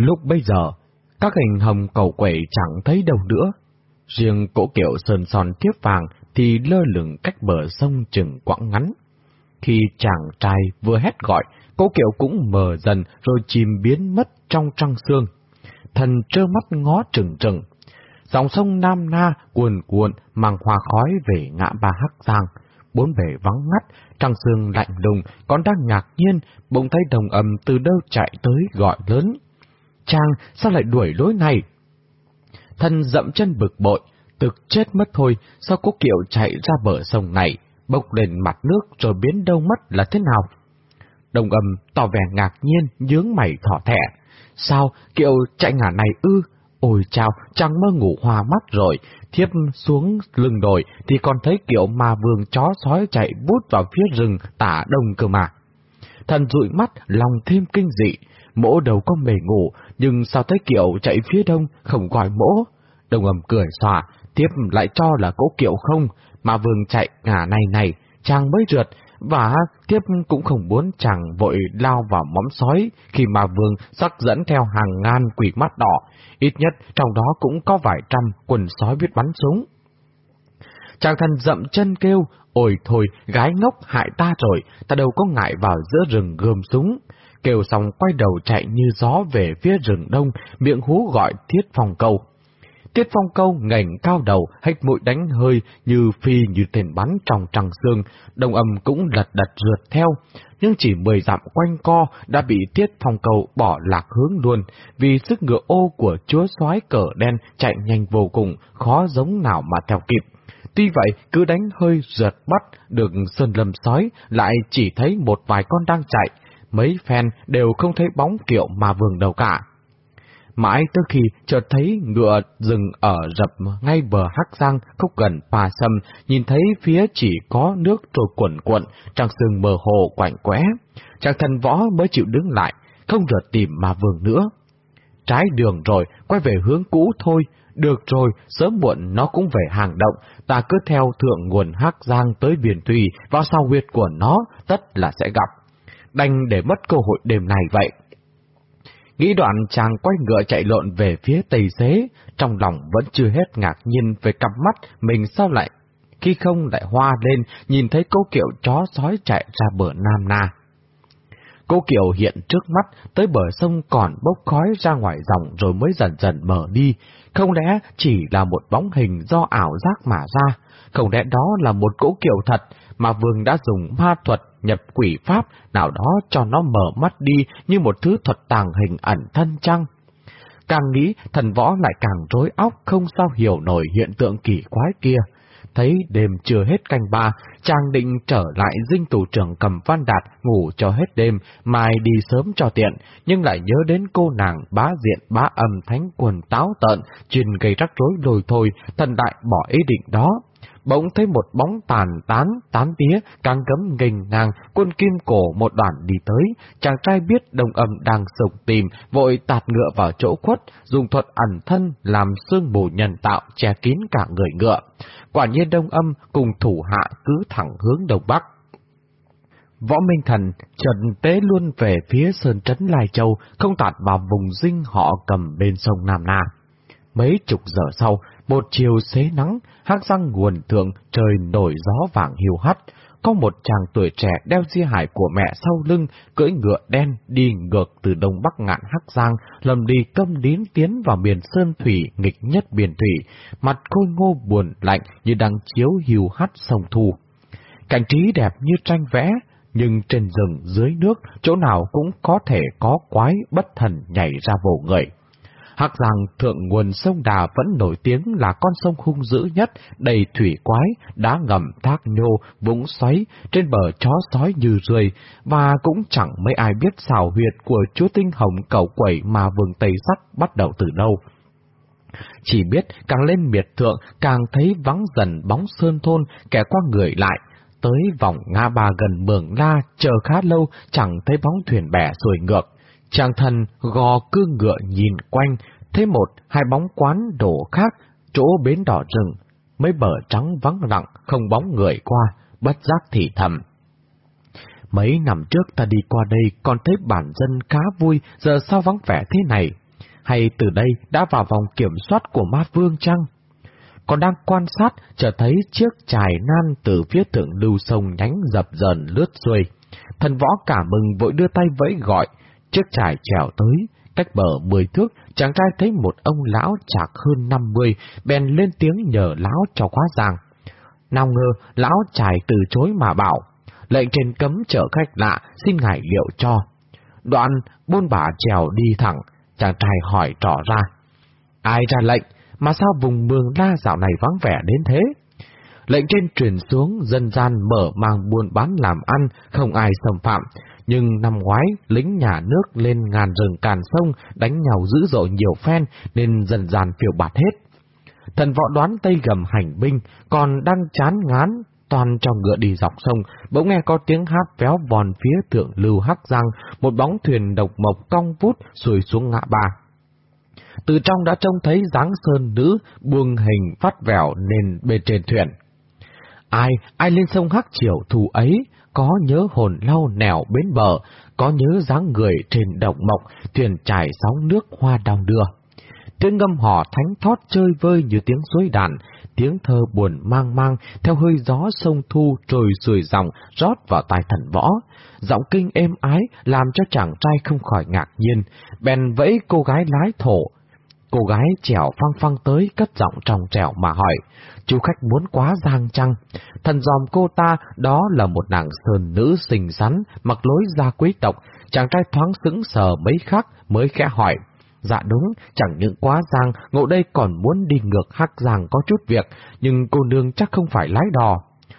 Lúc bây giờ, các hình hồng cầu quẩy chẳng thấy đâu nữa. Riêng cỗ kiệu sơn son tiếp vàng thì lơ lửng cách bờ sông chừng quãng ngắn. Khi chàng trai vừa hét gọi, cỗ kiệu cũng mờ dần rồi chìm biến mất trong trăng sương. Thần trơ mắt ngó trừng trừng. Dòng sông Nam Na cuồn cuộn mang hoa khói về ngã ba Hắc Giang. Bốn bể vắng ngắt, trăng sương lạnh lùng, còn đang ngạc nhiên, bỗng thấy đồng âm từ đâu chạy tới gọi lớn. Trang sao lại đuổi lối này? thân dậm chân bực bội, thực chết mất thôi, sao cố kiệu chạy ra bờ sông này, bốc lên mặt nước rồi biến đâu mất là thế nào? Đồng âm tỏ vẻ ngạc nhiên, nhướng mày thỏ thẻ. Sao, kiệu chạy ngả này ư? Ôi chào, chẳng mơ ngủ hoa mắt rồi, thiếp xuống lưng đồi thì còn thấy kiệu ma vương chó sói chạy bút vào phía rừng tả đông cơ mà. Thần dụi mắt, lòng thêm kinh dị, mỗ đầu có mề ngủ, nhưng sao thấy kiệu chạy phía đông không gọi mỗ? Đồng ầm cười xòa, tiếp lại cho là cỗ kiệu không, mà vương chạy ngả này này, chàng mới rượt, và tiếp cũng không muốn chàng vội lao vào móng sói khi mà vương sắc dẫn theo hàng ngàn quỷ mắt đỏ, ít nhất trong đó cũng có vài trăm quần sói biết bắn súng. Chàng thần dậm chân kêu, ôi thôi, gái ngốc hại ta rồi, ta đâu có ngại vào giữa rừng gươm súng. Kêu xong quay đầu chạy như gió về phía rừng đông, miệng hú gọi thiết phong câu. Tiết phong câu ngẩng cao đầu, hách mũi đánh hơi như phi như tên bắn trong trăng xương, đồng âm cũng lật đật rượt theo, nhưng chỉ mười dặm quanh co đã bị tiết phong câu bỏ lạc hướng luôn, vì sức ngựa ô của chúa soái cờ đen chạy nhanh vô cùng, khó giống nào mà theo kịp. Tuy vậy, cứ đánh hơi rượt bắt được sơn lâm sói, lại chỉ thấy một vài con đang chạy, mấy phen đều không thấy bóng kiệu mà vườn đầu cả mãi tới khi chợt thấy ngựa dừng ở rập ngay bờ Hắc Giang khúc gần Pà Sâm, nhìn thấy phía chỉ có nước trôi cuộn cuộn, trăng sương mờ hồ quạnh quẽ. Chàng thần võ mới chịu đứng lại, không rượt tìm mà vườn nữa. Trái đường rồi, quay về hướng cũ thôi, được rồi, sớm muộn nó cũng về hàng động, ta cứ theo thượng nguồn Hắc Giang tới Viền Thùy, vào sau huyệt của nó, tất là sẽ gặp. Đành để mất cơ hội đêm này vậy. Nghĩ đoạn chàng quay ngựa chạy lộn về phía tây xế, trong lòng vẫn chưa hết ngạc nhiên về cặp mắt mình sao lại, khi không lại hoa lên nhìn thấy cô kiệu chó sói chạy ra bờ Nam Na. Cô kiệu hiện trước mắt, tới bờ sông còn bốc khói ra ngoài dòng rồi mới dần dần mở đi, không lẽ chỉ là một bóng hình do ảo giác mà ra, không lẽ đó là một cỗ kiệu thật mà vương đã dùng ma thuật nhập quỷ pháp nào đó cho nó mở mắt đi như một thứ thuật tàng hình ẩn thân chăng? Càng nghĩ, thần võ lại càng rối óc không sao hiểu nổi hiện tượng kỳ quái kia. Thấy đêm chưa hết canh ba, chàng định trở lại dinh tù trưởng cầm văn đạt ngủ cho hết đêm, mai đi sớm cho tiện, nhưng lại nhớ đến cô nàng bá diện bá âm thánh quần táo tợn, chuyên gây rắc rối lôi thôi, thần đại bỏ ý định đó bỗng thấy một bóng tàn tán, tán tía, càng cấm nghênh ngang, quân kim cổ một đoạn đi tới, chàng trai biết đồng âm đang sục tìm, vội tạt ngựa vào chỗ khuất, dùng thuật ẩn thân làm xương mù nhân tạo che kín cả người ngựa. Quả nhiên đông âm cùng thủ hạ cứ thẳng hướng đông bắc. Võ Minh Thần trần tế luôn về phía Sơn Trấn Lai Châu, không tạt vào vùng dinh họ cầm bên sông Nam Na. Mấy chục giờ sau, một chiều xế nắng, hắc răng nguồn thượng, trời nổi gió vàng hiu hắt. Có một chàng tuổi trẻ đeo di hải của mẹ sau lưng, cưỡi ngựa đen đi ngược từ đông bắc ngạn hắc giang, lầm đi câm đến tiến vào miền sơn thủy nghịch nhất biển thủy, mặt khôi ngô buồn lạnh như đang chiếu hiu hắt sông thu. Cảnh trí đẹp như tranh vẽ, nhưng trên rừng dưới nước, chỗ nào cũng có thể có quái bất thần nhảy ra vồ người. Hắc rằng thượng nguồn sông Đà vẫn nổi tiếng là con sông hung dữ nhất, đầy thủy quái, đá ngầm, thác nhô, vũng xoáy, trên bờ chó sói như rươi, và cũng chẳng mấy ai biết xảo huyệt của chúa tinh hồng cầu quẩy mà vườn Tây Sắc bắt đầu từ đâu. Chỉ biết càng lên miệt thượng, càng thấy vắng dần bóng sơn thôn, kẻ qua người lại, tới vòng Nga Bà gần Mường La, chờ khá lâu, chẳng thấy bóng thuyền bè xuôi ngược. Chàng thần gò cương ngựa nhìn quanh, thấy một, hai bóng quán đổ khác, chỗ bến đỏ rừng, mấy bờ trắng vắng lặng, không bóng người qua, bất giác thì thầm. Mấy năm trước ta đi qua đây còn thấy bản dân khá vui, giờ sao vắng vẻ thế này? hay từ đây đã vào vòng kiểm soát của ma vương chăng? Còn đang quan sát, chợt thấy chiếc chài nan từ phía thượng lưu sông nhánh dập dần lướt xuôi. Thần võ cả mừng vội đưa tay vẫy gọi, chiếc trải trèo tới, cách bờ mười thước, chàng trai thấy một ông lão chạc hơn năm mươi, bèn lên tiếng nhờ lão cho quá giang. Nào ngờ, lão trải từ chối mà bảo, lệnh trên cấm chở khách lạ, xin ngài liệu cho. Đoạn, buôn bả trèo đi thẳng, chàng trai hỏi trỏ ra. Ai ra lệnh, mà sao vùng mường la dạo này vắng vẻ đến thế? Lệnh trên truyền xuống, dân gian mở mang buôn bán làm ăn, không ai xâm phạm. Nhưng năm ngoái, lính nhà nước lên ngàn rừng càn sông, đánh nhau dữ dội nhiều phen, nên dần dàn phiêu bạt hết. Thần võ đoán tây gầm hành binh, còn đang chán ngán, toàn cho ngựa đi dọc sông, bỗng nghe có tiếng hát véo vòn phía thượng lưu hắc giang, một bóng thuyền độc mộc cong vút xuôi xuống ngã ba. Từ trong đã trông thấy dáng sơn nữ buông hình phát vẻo nền bên trên thuyền. Ai, ai lên sông hắc chiều thù ấy, có nhớ hồn lau nẻo bến bờ, có nhớ dáng người trên động mộc, thuyền trải sóng nước hoa đong đưa. Tiếng ngâm hò thánh thót chơi vơi như tiếng suối đàn, tiếng thơ buồn mang mang theo hơi gió sông thu trồi xuôi dòng rót vào tai thần võ. Giọng kinh êm ái làm cho chàng trai không khỏi ngạc nhiên, bèn vẫy cô gái lái thổ. Cô gái trèo phăng phăng tới cất giọng trong trèo mà hỏi, chú khách muốn quá giang chăng? Thần dòm cô ta đó là một nàng sơn nữ xinh xắn, mặc lối da quý tộc, chàng trai thoáng sững sờ mấy khắc mới khẽ hỏi. Dạ đúng, chẳng những quá giang, ngộ đây còn muốn đi ngược hắc giang có chút việc, nhưng cô nương chắc không phải lái đò.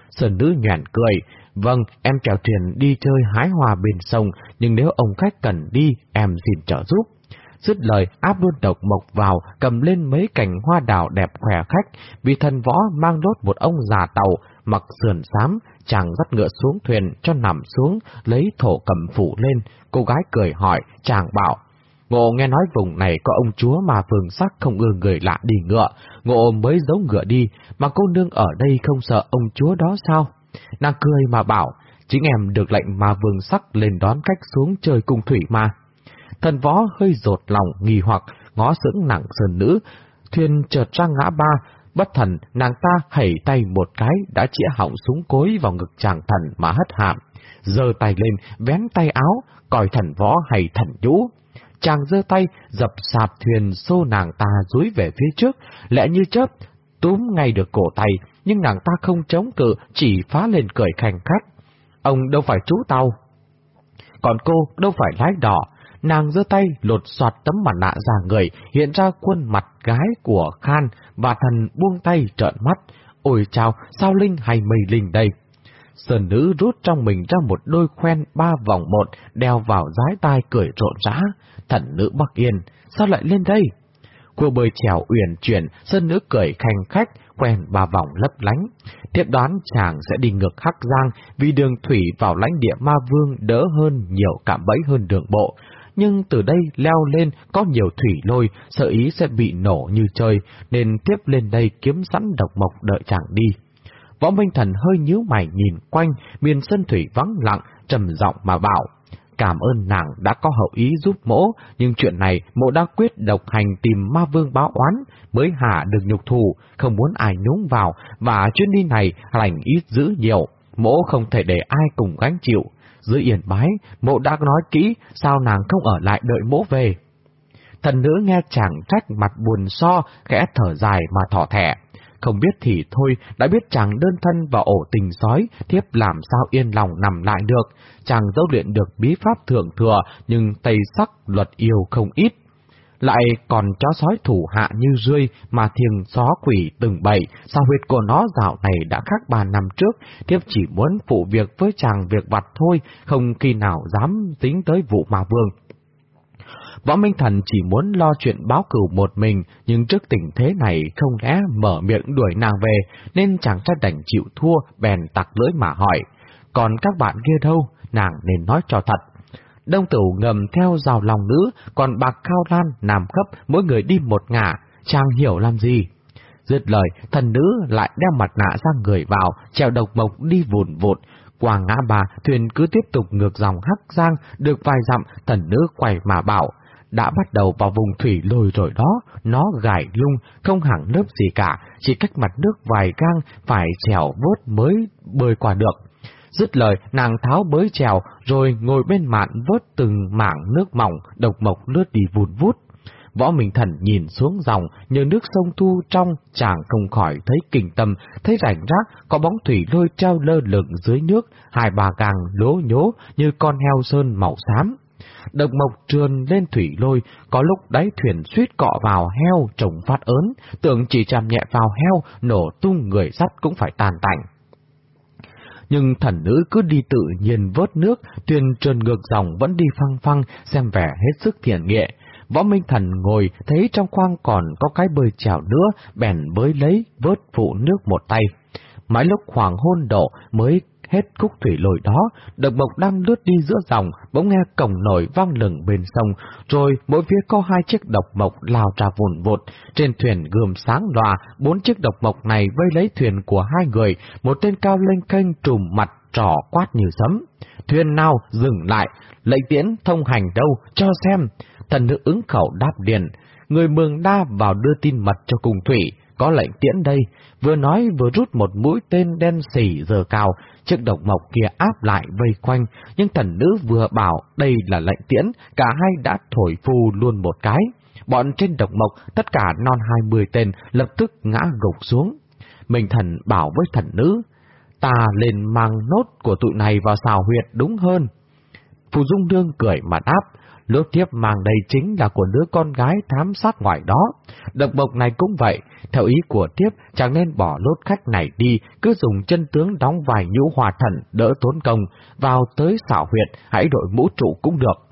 Sơn nữ nhoẻn cười, vâng, em chèo thuyền đi chơi hái hoa bên sông, nhưng nếu ông khách cần đi, em xin trợ giúp. Dứt lời áp luôn độc mộc vào, cầm lên mấy cành hoa đào đẹp khỏe khách, vì thần võ mang đốt một ông già tàu, mặc sườn xám, chàng dắt ngựa xuống thuyền cho nằm xuống, lấy thổ cầm phủ lên, cô gái cười hỏi, chàng bảo, Ngộ nghe nói vùng này có ông chúa mà phường sắc không ưa người lạ đi ngựa, ngộ mới giấu ngựa đi, mà cô nương ở đây không sợ ông chúa đó sao? Nàng cười mà bảo, chính em được lệnh mà vương sắc lên đón khách xuống chơi cùng thủy mà. Thần võ hơi rột lòng nghi hoặc, ngó sững nặng sơn nữ, thuyền chợt ra ngã ba, bất thần nàng ta hẩy tay một cái đã chĩa họng súng cối vào ngực chàng thần mà hất hạm giơ tay lên vén tay áo, còi thần võ hay thần nhũ. Chàng giơ tay dập sạp thuyền xô nàng ta dúi về phía trước, lẽ như chớp, túm ngay được cổ tay, nhưng nàng ta không chống cự, chỉ phá lên cười khành khách. Ông đâu phải chú tàu. Còn cô đâu phải lái đỏ, nàng giơ tay lột soạt tấm mặt nạ ra người, hiện ra khuôn mặt gái của Khan, và thần buông tay trợn mắt. Ôi chào, sao Linh hay mây Linh đây? Sơn nữ rút trong mình ra một đôi khoen ba vòng một, đeo vào giái tai cười rộn rã. Thần nữ Bắc Yên, sao lại lên đây? Cô bơi trèo uyển chuyển, sơn nữ cười khanh khách, quen ba vòng lấp lánh. Tiếp đoán chàng sẽ đi ngược Hắc Giang vì đường thủy vào lãnh địa ma vương đỡ hơn nhiều cảm bẫy hơn đường bộ. Nhưng từ đây leo lên có nhiều thủy lôi, sợ ý sẽ bị nổ như chơi, nên tiếp lên đây kiếm sẵn độc mộc đợi chàng đi. Võ Minh Thần hơi nhíu mày nhìn quanh, miền sân thủy vắng lặng, trầm giọng mà bảo. Cảm ơn nàng đã có hậu ý giúp mỗ, nhưng chuyện này mỗ đã quyết độc hành tìm ma vương báo oán, mới hạ được nhục thù, không muốn ai nhúng vào, và chuyến đi này lành ít dữ nhiều, mỗ không thể để ai cùng gánh chịu. Dưới yển bái, mộ đã nói kỹ, sao nàng không ở lại đợi mỗ về. Thần nữ nghe chàng trách mặt buồn so, khẽ thở dài mà thỏ thẻ. Không biết thì thôi, đã biết chàng đơn thân và ổ tình sói, thiếp làm sao yên lòng nằm lại được. Chàng dấu luyện được bí pháp thượng thừa, nhưng tây sắc luật yêu không ít. Lại còn chó sói thủ hạ như rươi mà thiền xó quỷ từng bậy, sao huyết của nó dạo này đã khác ba năm trước, thiếp chỉ muốn phụ việc với chàng việc vặt thôi, không khi nào dám tính tới vụ mà vương. Võ Minh Thần chỉ muốn lo chuyện báo cửu một mình, nhưng trước tình thế này không lẽ mở miệng đuổi nàng về, nên chàng trai đành chịu thua, bèn tặc lưỡi mà hỏi. Còn các bạn kia đâu, nàng nên nói cho thật. Đông tử ngầm theo rào lòng nữ, còn bạc cao lan, nằm cấp, mỗi người đi một ngả, chàng hiểu làm gì? Dứt lời, thần nữ lại đeo mặt nạ ra người vào, treo độc mộc đi vụn vụt. Qua ngã bà, thuyền cứ tiếp tục ngược dòng hắc giang, được vài dặm, thần nữ quay mà bảo, đã bắt đầu vào vùng thủy lồi rồi đó, nó gài lung, không hẳn lớp gì cả, chỉ cách mặt nước vài gang phải trèo vốt mới bơi qua được. Dứt lời, nàng tháo bới trèo, rồi ngồi bên mạn vớt từng mảng nước mỏng, độc mộc lướt đi vụt vút. Võ Minh Thần nhìn xuống dòng, nhờ nước sông thu trong, chàng không khỏi thấy kinh tâm, thấy rảnh rác, có bóng thủy lôi treo lơ lửng dưới nước, hai bà càng lố nhố như con heo sơn màu xám. Độc mộc trườn lên thủy lôi, có lúc đáy thuyền suýt cọ vào heo trồng phát ớn, tưởng chỉ chạm nhẹ vào heo, nổ tung người sắt cũng phải tàn tảnh nhưng thần nữ cứ đi tự nhiên vớt nước, thuyền trơn ngược dòng vẫn đi phăng phăng, xem vẻ hết sức thiện nghệ. Võ Minh Thần ngồi, thấy trong khoang còn có cái bơi chảo nữa, bèn bới lấy, vớt phụ nước một tay. Mãi lúc hoàng hôn độ mới hết khúc thủy lội đó, độc mộc đang lướt đi giữa dòng, bỗng nghe cổng nổi vang lừng bên sông, rồi mỗi phía có hai chiếc độc mộc lao ra vùn vụt, trên thuyền gườm sáng loà, bốn chiếc độc mộc này vây lấy thuyền của hai người, một tên cao lên kênh trùm mặt trỏ quát như sấm. Thuyền nào dừng lại, lệnh tiễn thông hành đâu, cho xem. Thần nữ ứng khẩu đáp liền, người mường đa vào đưa tin mật cho cùng thủy, có lệnh tiễn đây, vừa nói vừa rút một mũi tên đen xỉ giờ cao, chiếc độc mộc kia áp lại vây quanh, nhưng thần nữ vừa bảo đây là lệnh tiễn, cả hai đã thổi phù luôn một cái. Bọn trên độc mộc, tất cả non hai mươi tên, lập tức ngã gục xuống. Mình thần bảo với thần nữ, ta lên mang nốt của tụi này vào xào huyệt đúng hơn. Phù Dung Đương cười mà đáp, Lúc tiếp mang đây chính là của đứa con gái thám sát ngoại đó. Độc mộc này cũng vậy, theo ý của tiếp chẳng nên bỏ lốt khách này đi, cứ dùng chân tướng đóng vài nhũ hòa thần đỡ tốn công, vào tới xảo huyệt, hãy đội mũ trụ cũng được.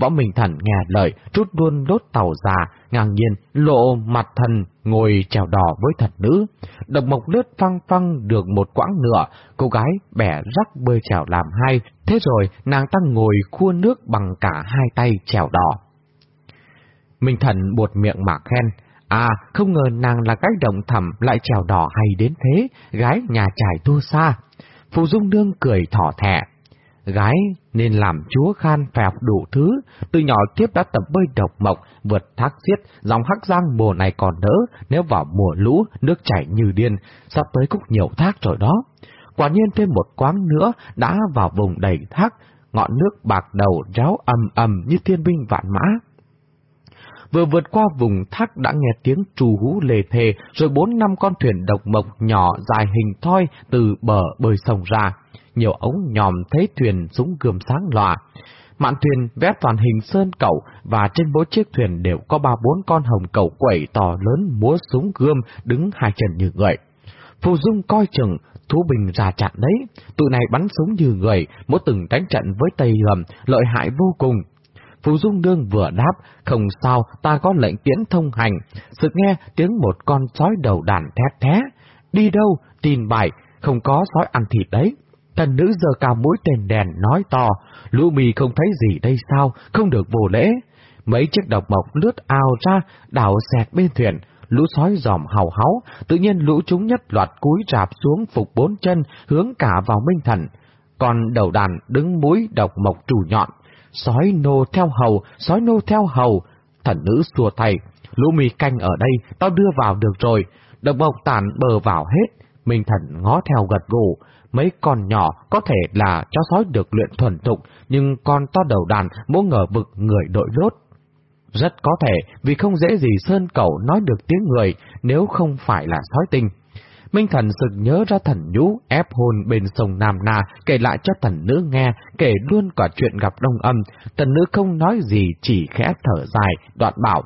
Võ Minh Thần nghe lời, rút luôn đốt tàu già, ngang nhiên, lộ mặt thần, ngồi trèo đò với thật nữ. Độc mộc lướt phăng phăng được một quãng nửa, cô gái bẻ rắc bơi trèo làm hai, thế rồi nàng ta ngồi khua nước bằng cả hai tay trèo đò. Minh Thần buột miệng mà khen, À, không ngờ nàng là cách động thầm lại trèo đỏ hay đến thế, gái nhà trải tu xa. Phù Dung Nương cười thỏ thẻ, Gái nên làm chúa khan phèo đủ thứ, từ nhỏ tiếp đã tập bơi độc mộc, vượt thác xiết, dòng hắc giang mùa này còn đỡ, nếu vào mùa lũ, nước chảy như điên, sắp tới cũng nhiều thác rồi đó. Quả nhiên thêm một quán nữa đã vào vùng đầy thác, ngọn nước bạc đầu ráo ầm ầm như thiên binh vạn mã. Vừa vượt qua vùng thác đã nghe tiếng trù hú lề thề, rồi bốn năm con thuyền độc mộc nhỏ dài hình thoi từ bờ bơi sông ra nhiều ống nhòm thấy thuyền súng gươm sáng lòa. Mạn thuyền vẽ toàn hình sơn cẩu và trên mỗi chiếc thuyền đều có ba bốn con hồng cầu quẩy to lớn múa súng gươm đứng hai chân như người. Phù Dung coi chừng, thú bình ra chặn đấy, tụi này bắn súng như người, mỗi từng đánh trận với Tây Hầm, lợi hại vô cùng. Phù Dung Đương vừa đáp, không sao, ta có lệnh tiễn thông hành, sự nghe tiếng một con sói đầu đàn thét thé. Đi đâu, tin bài, không có sói ăn thịt đấy. Thần nữ giờ cao mũi tên đèn nói to, lũ mì không thấy gì đây sao, không được vô lễ. Mấy chiếc độc mộc lướt ao ra, đảo xẹt bên thuyền, lũ sói giòm hào háo, tự nhiên lũ chúng nhất loạt cúi rạp xuống phục bốn chân, hướng cả vào minh thần. Còn đầu đàn đứng mũi độc mộc trù nhọn, sói nô theo hầu, sói nô theo hầu. Thần nữ xua tay, lũ mì canh ở đây, tao đưa vào được rồi. Độc mộc tản bờ vào hết, minh thần ngó theo gật gù, mấy con nhỏ có thể là chó sói được luyện thuần thục, nhưng con to đầu đàn mỗi ngờ vực người đội lốt. Rất có thể vì không dễ gì Sơn Cẩu nói được tiếng người nếu không phải là sói tinh. Minh thần sực nhớ ra thần nhũ ép hôn bên sông Nam Na, kể lại cho thần nữ nghe, kể luôn cả chuyện gặp đông âm. Thần nữ không nói gì, chỉ khẽ thở dài, đoạn bảo.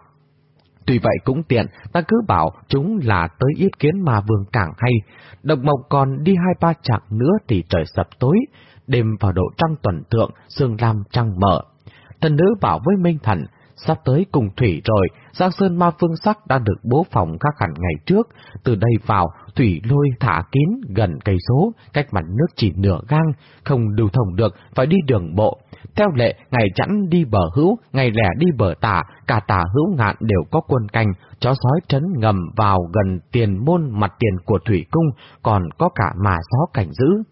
Tuy vậy cũng tiện, ta cứ bảo chúng là tới yết kiến mà vương càng hay. Độc mộc còn đi hai ba chặng nữa thì trời sập tối, đêm vào độ trăng tuần tượng, sương lam trăng mở. Thần nữ bảo với Minh Thần, sắp tới cùng thủy rồi, Giang Sơn Ma Phương Sắc đã được bố phòng các hẳn ngày trước, từ đây vào, thủy lôi thả kín gần cây số, cách mặt nước chỉ nửa gang, không lưu thông được, phải đi đường bộ. Theo lệ, ngày chẵn đi bờ hữu, ngày lẻ đi bờ tả, cả tả hữu ngạn đều có quân canh, chó sói trấn ngầm vào gần tiền môn mặt tiền của thủy cung, còn có cả mà gió cảnh giữ.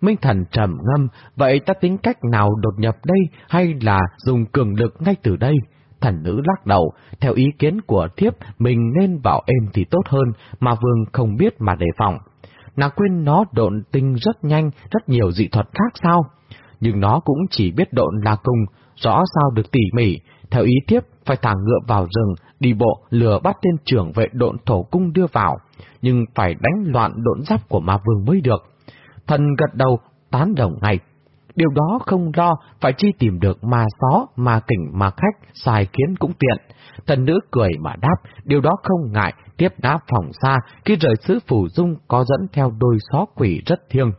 Minh thần trầm ngâm, vậy ta tính cách nào đột nhập đây hay là dùng cường lực ngay từ đây? Thần nữ lắc đầu, theo ý kiến của thiếp mình nên vào êm thì tốt hơn, mà vương không biết mà đề phòng. Nàng quên nó độn tinh rất nhanh, rất nhiều dị thuật khác sao? Nhưng nó cũng chỉ biết độn là cùng, rõ sao được tỉ mỉ, theo ý thiếp phải thả ngựa vào rừng, đi bộ lừa bắt tên trưởng vệ độn thổ cung đưa vào, nhưng phải đánh loạn độn giáp của ma vương mới được. Thần gật đầu, tán đồng ngay. Điều đó không lo, phải chi tìm được ma xó, ma kỉnh, ma khách, xài kiến cũng tiện. Thần nữ cười mà đáp, điều đó không ngại, tiếp đáp phòng xa, khi rời xứ phủ dung có dẫn theo đôi xó quỷ rất thiêng.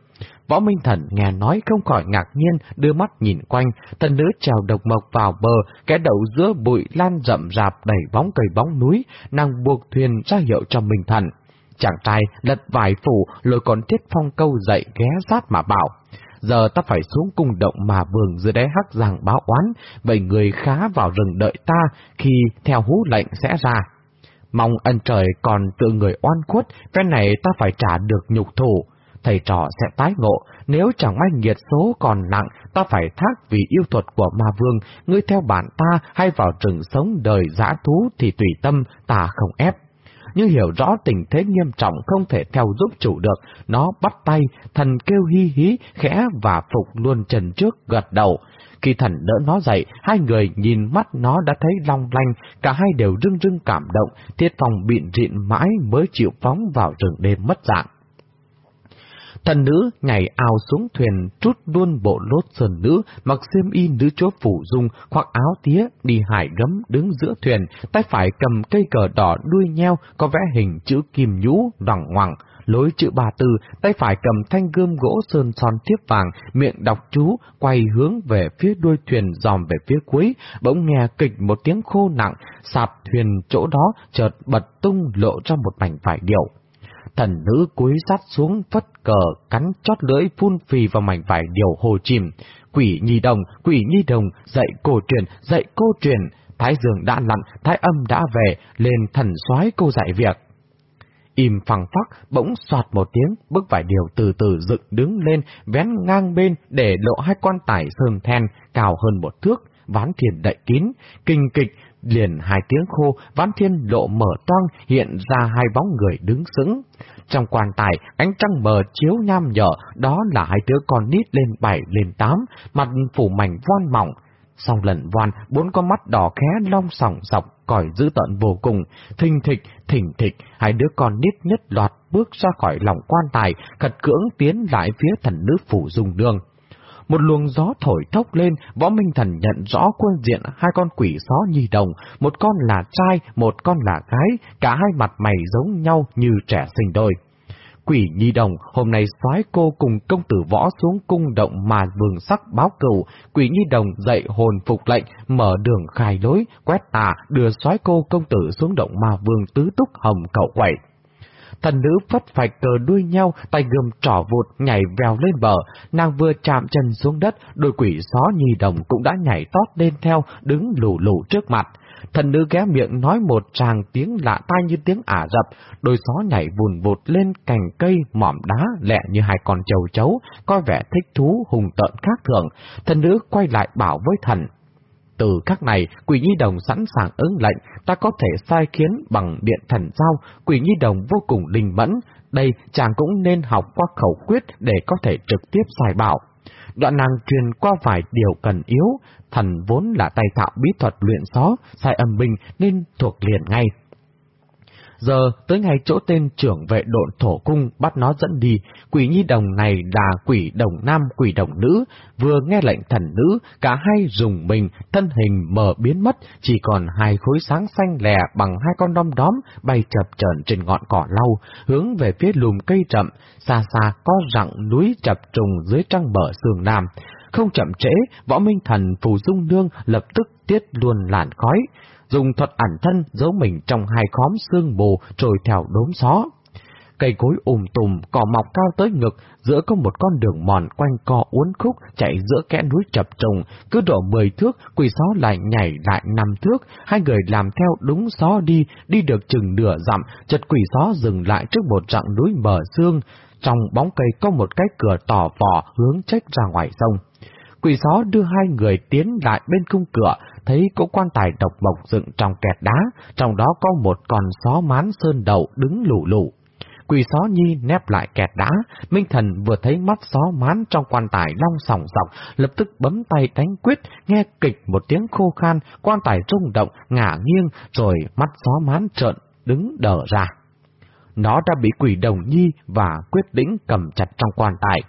Võ Minh Thần nghe nói không khỏi ngạc nhiên, đưa mắt nhìn quanh, thần nữ trèo độc mộc vào bờ, kẻ đậu giữa bụi lan rậm rạp đầy bóng cây bóng núi, nàng buộc thuyền ra hiệu cho Minh Thần. Chàng trai lật vài phủ, lôi còn thiết phong câu dậy ghé sát mà bảo. Giờ ta phải xuống cung động mà vườn dưới đáy hắc giang báo oán, vậy người khá vào rừng đợi ta khi theo hú lệnh sẽ ra. Mong ân trời còn tự người oan khuất, cái này ta phải trả được nhục thủ. Thầy trò sẽ tái ngộ, nếu chẳng may nghiệt số còn nặng, ta phải thác vì yêu thuật của ma vương, ngươi theo bản ta hay vào rừng sống đời dã thú thì tùy tâm, ta không ép nhưng hiểu rõ tình thế nghiêm trọng không thể theo giúp chủ được, nó bắt tay, thần kêu hi hí, khẽ và phục luôn trần trước gật đầu. Khi thần đỡ nó dậy, hai người nhìn mắt nó đã thấy long lanh, cả hai đều rưng rưng cảm động, thiết phòng bịn rịn mãi mới chịu phóng vào rừng đêm mất dạng. Thần nữ nhảy ao xuống thuyền, trút luôn bộ lốt sơn nữ, mặc xiêm y nữ chúa phủ dung, khoác áo tía, đi hải gấm đứng giữa thuyền, tay phải cầm cây cờ đỏ đuôi nheo, có vẽ hình chữ kim nhũ, đoằng ngoằng, lối chữ ba tư, tay phải cầm thanh gươm gỗ sơn son thiếp vàng, miệng đọc chú, quay hướng về phía đuôi thuyền dòm về phía cuối, bỗng nghe kịch một tiếng khô nặng, sạp thuyền chỗ đó chợt bật tung lộ ra một mảnh vải điệu. Thần nữ cúi sát xuống phất cờ, cắn chót lưỡi phun phì vào mảnh vải điều hồ chìm. Quỷ nhi đồng, quỷ nhi đồng, dạy cô truyền, dạy cô truyền. Thái dương đã lặn, thái âm đã về, lên thần soái cô dạy việc. Im phẳng phắc, bỗng soạt một tiếng, bức vải điều từ từ dựng đứng lên, vén ngang bên để lộ hai quan tải sơn then, cao hơn một thước, ván thiền đậy kín, kinh kịch, liền hai tiếng khô, ván thiên lộ mở toang hiện ra hai bóng người đứng sững. Trong quan tài, ánh trăng mờ chiếu nham nhở, đó là hai đứa con nít lên bảy lên tám, mặt phủ mảnh voan mỏng. Sau lần voan, bốn con mắt đỏ khé long sòng dọc còi dữ tận vô cùng, thình thịch, thỉnh thịch, hai đứa con nít nhất loạt bước ra khỏi lòng quan tài, khật cưỡng tiến lại phía thần nữ phủ dùng đường một luồng gió thổi thốc lên, võ minh thần nhận rõ quân diện hai con quỷ gió nhi đồng, một con là trai, một con là gái, cả hai mặt mày giống nhau như trẻ sinh đôi. Quỷ nhi đồng hôm nay soái cô cùng công tử võ xuống cung động mà vườn sắc báo cừu, quỷ nhi đồng dậy hồn phục lệnh, mở đường khai lối, quét tà, đưa soái cô công tử xuống động mà vương tứ túc hồng cậu quậy. Thần nữ phất phạch cờ đuôi nhau, tay gươm trỏ vụt nhảy vèo lên bờ, nàng vừa chạm chân xuống đất, đôi quỷ xó nhì đồng cũng đã nhảy tót lên theo, đứng lù lù trước mặt. Thần nữ ghé miệng nói một tràng tiếng lạ tai như tiếng ả rập, đôi xó nhảy vùn vụt lên cành cây, mỏm đá, lẹ như hai con trầu chấu, coi vẻ thích thú hùng tợn khác thường. Thần nữ quay lại bảo với thần, từ các này, quỷ nhi đồng sẵn sàng ứng lệnh, ta có thể sai khiến bằng điện thần giao, quỷ nhi đồng vô cùng linh mẫn. Đây chàng cũng nên học qua khẩu quyết để có thể trực tiếp sai bảo. Đoạn nàng truyền qua vài điều cần yếu, thần vốn là tay thạo bí thuật luyện gió, sai âm binh nên thuộc liền ngay. Giờ tới ngày chỗ tên trưởng vệ độn thổ cung bắt nó dẫn đi, quỷ nhi đồng này là quỷ đồng nam quỷ đồng nữ, vừa nghe lệnh thần nữ, cả hai dùng mình, thân hình mờ biến mất, chỉ còn hai khối sáng xanh lè bằng hai con đom đóm bay chập chờn trên ngọn cỏ lau, hướng về phía lùm cây chậm, xa xa có rặng núi chập trùng dưới trăng bờ sườn nam. Không chậm trễ, võ minh thần phù dung nương lập tức tiết luôn làn khói, dùng thuật ẩn thân giấu mình trong hai khóm xương mù trồi theo đốm xó. Cây cối ùm tùm, cỏ mọc cao tới ngực, giữa có một con đường mòn quanh co uốn khúc chạy giữa kẽ núi chập trùng, cứ độ mười thước, quỷ xó lại nhảy lại năm thước, hai người làm theo đúng xó đi, đi được chừng nửa dặm, chợt quỷ xó dừng lại trước một rặng núi mờ xương, trong bóng cây có một cái cửa tỏ vỏ hướng trách ra ngoài sông. Quỷ gió đưa hai người tiến lại bên cung cửa, thấy có quan tài độc mộc dựng trong kẹt đá, trong đó có một con só mán sơn đầu đứng lù lù. Quỷ só nhi nép lại kẹt đá, Minh Thần vừa thấy mắt xó mán trong quan tài long sòng dọc, lập tức bấm tay đánh quyết, nghe kịch một tiếng khô khan, quan tài rung động, ngả nghiêng, rồi mắt xó mán trợn, đứng đờ ra. Nó đã bị quỷ đồng nhi và quyết đĩnh cầm chặt trong quan tài.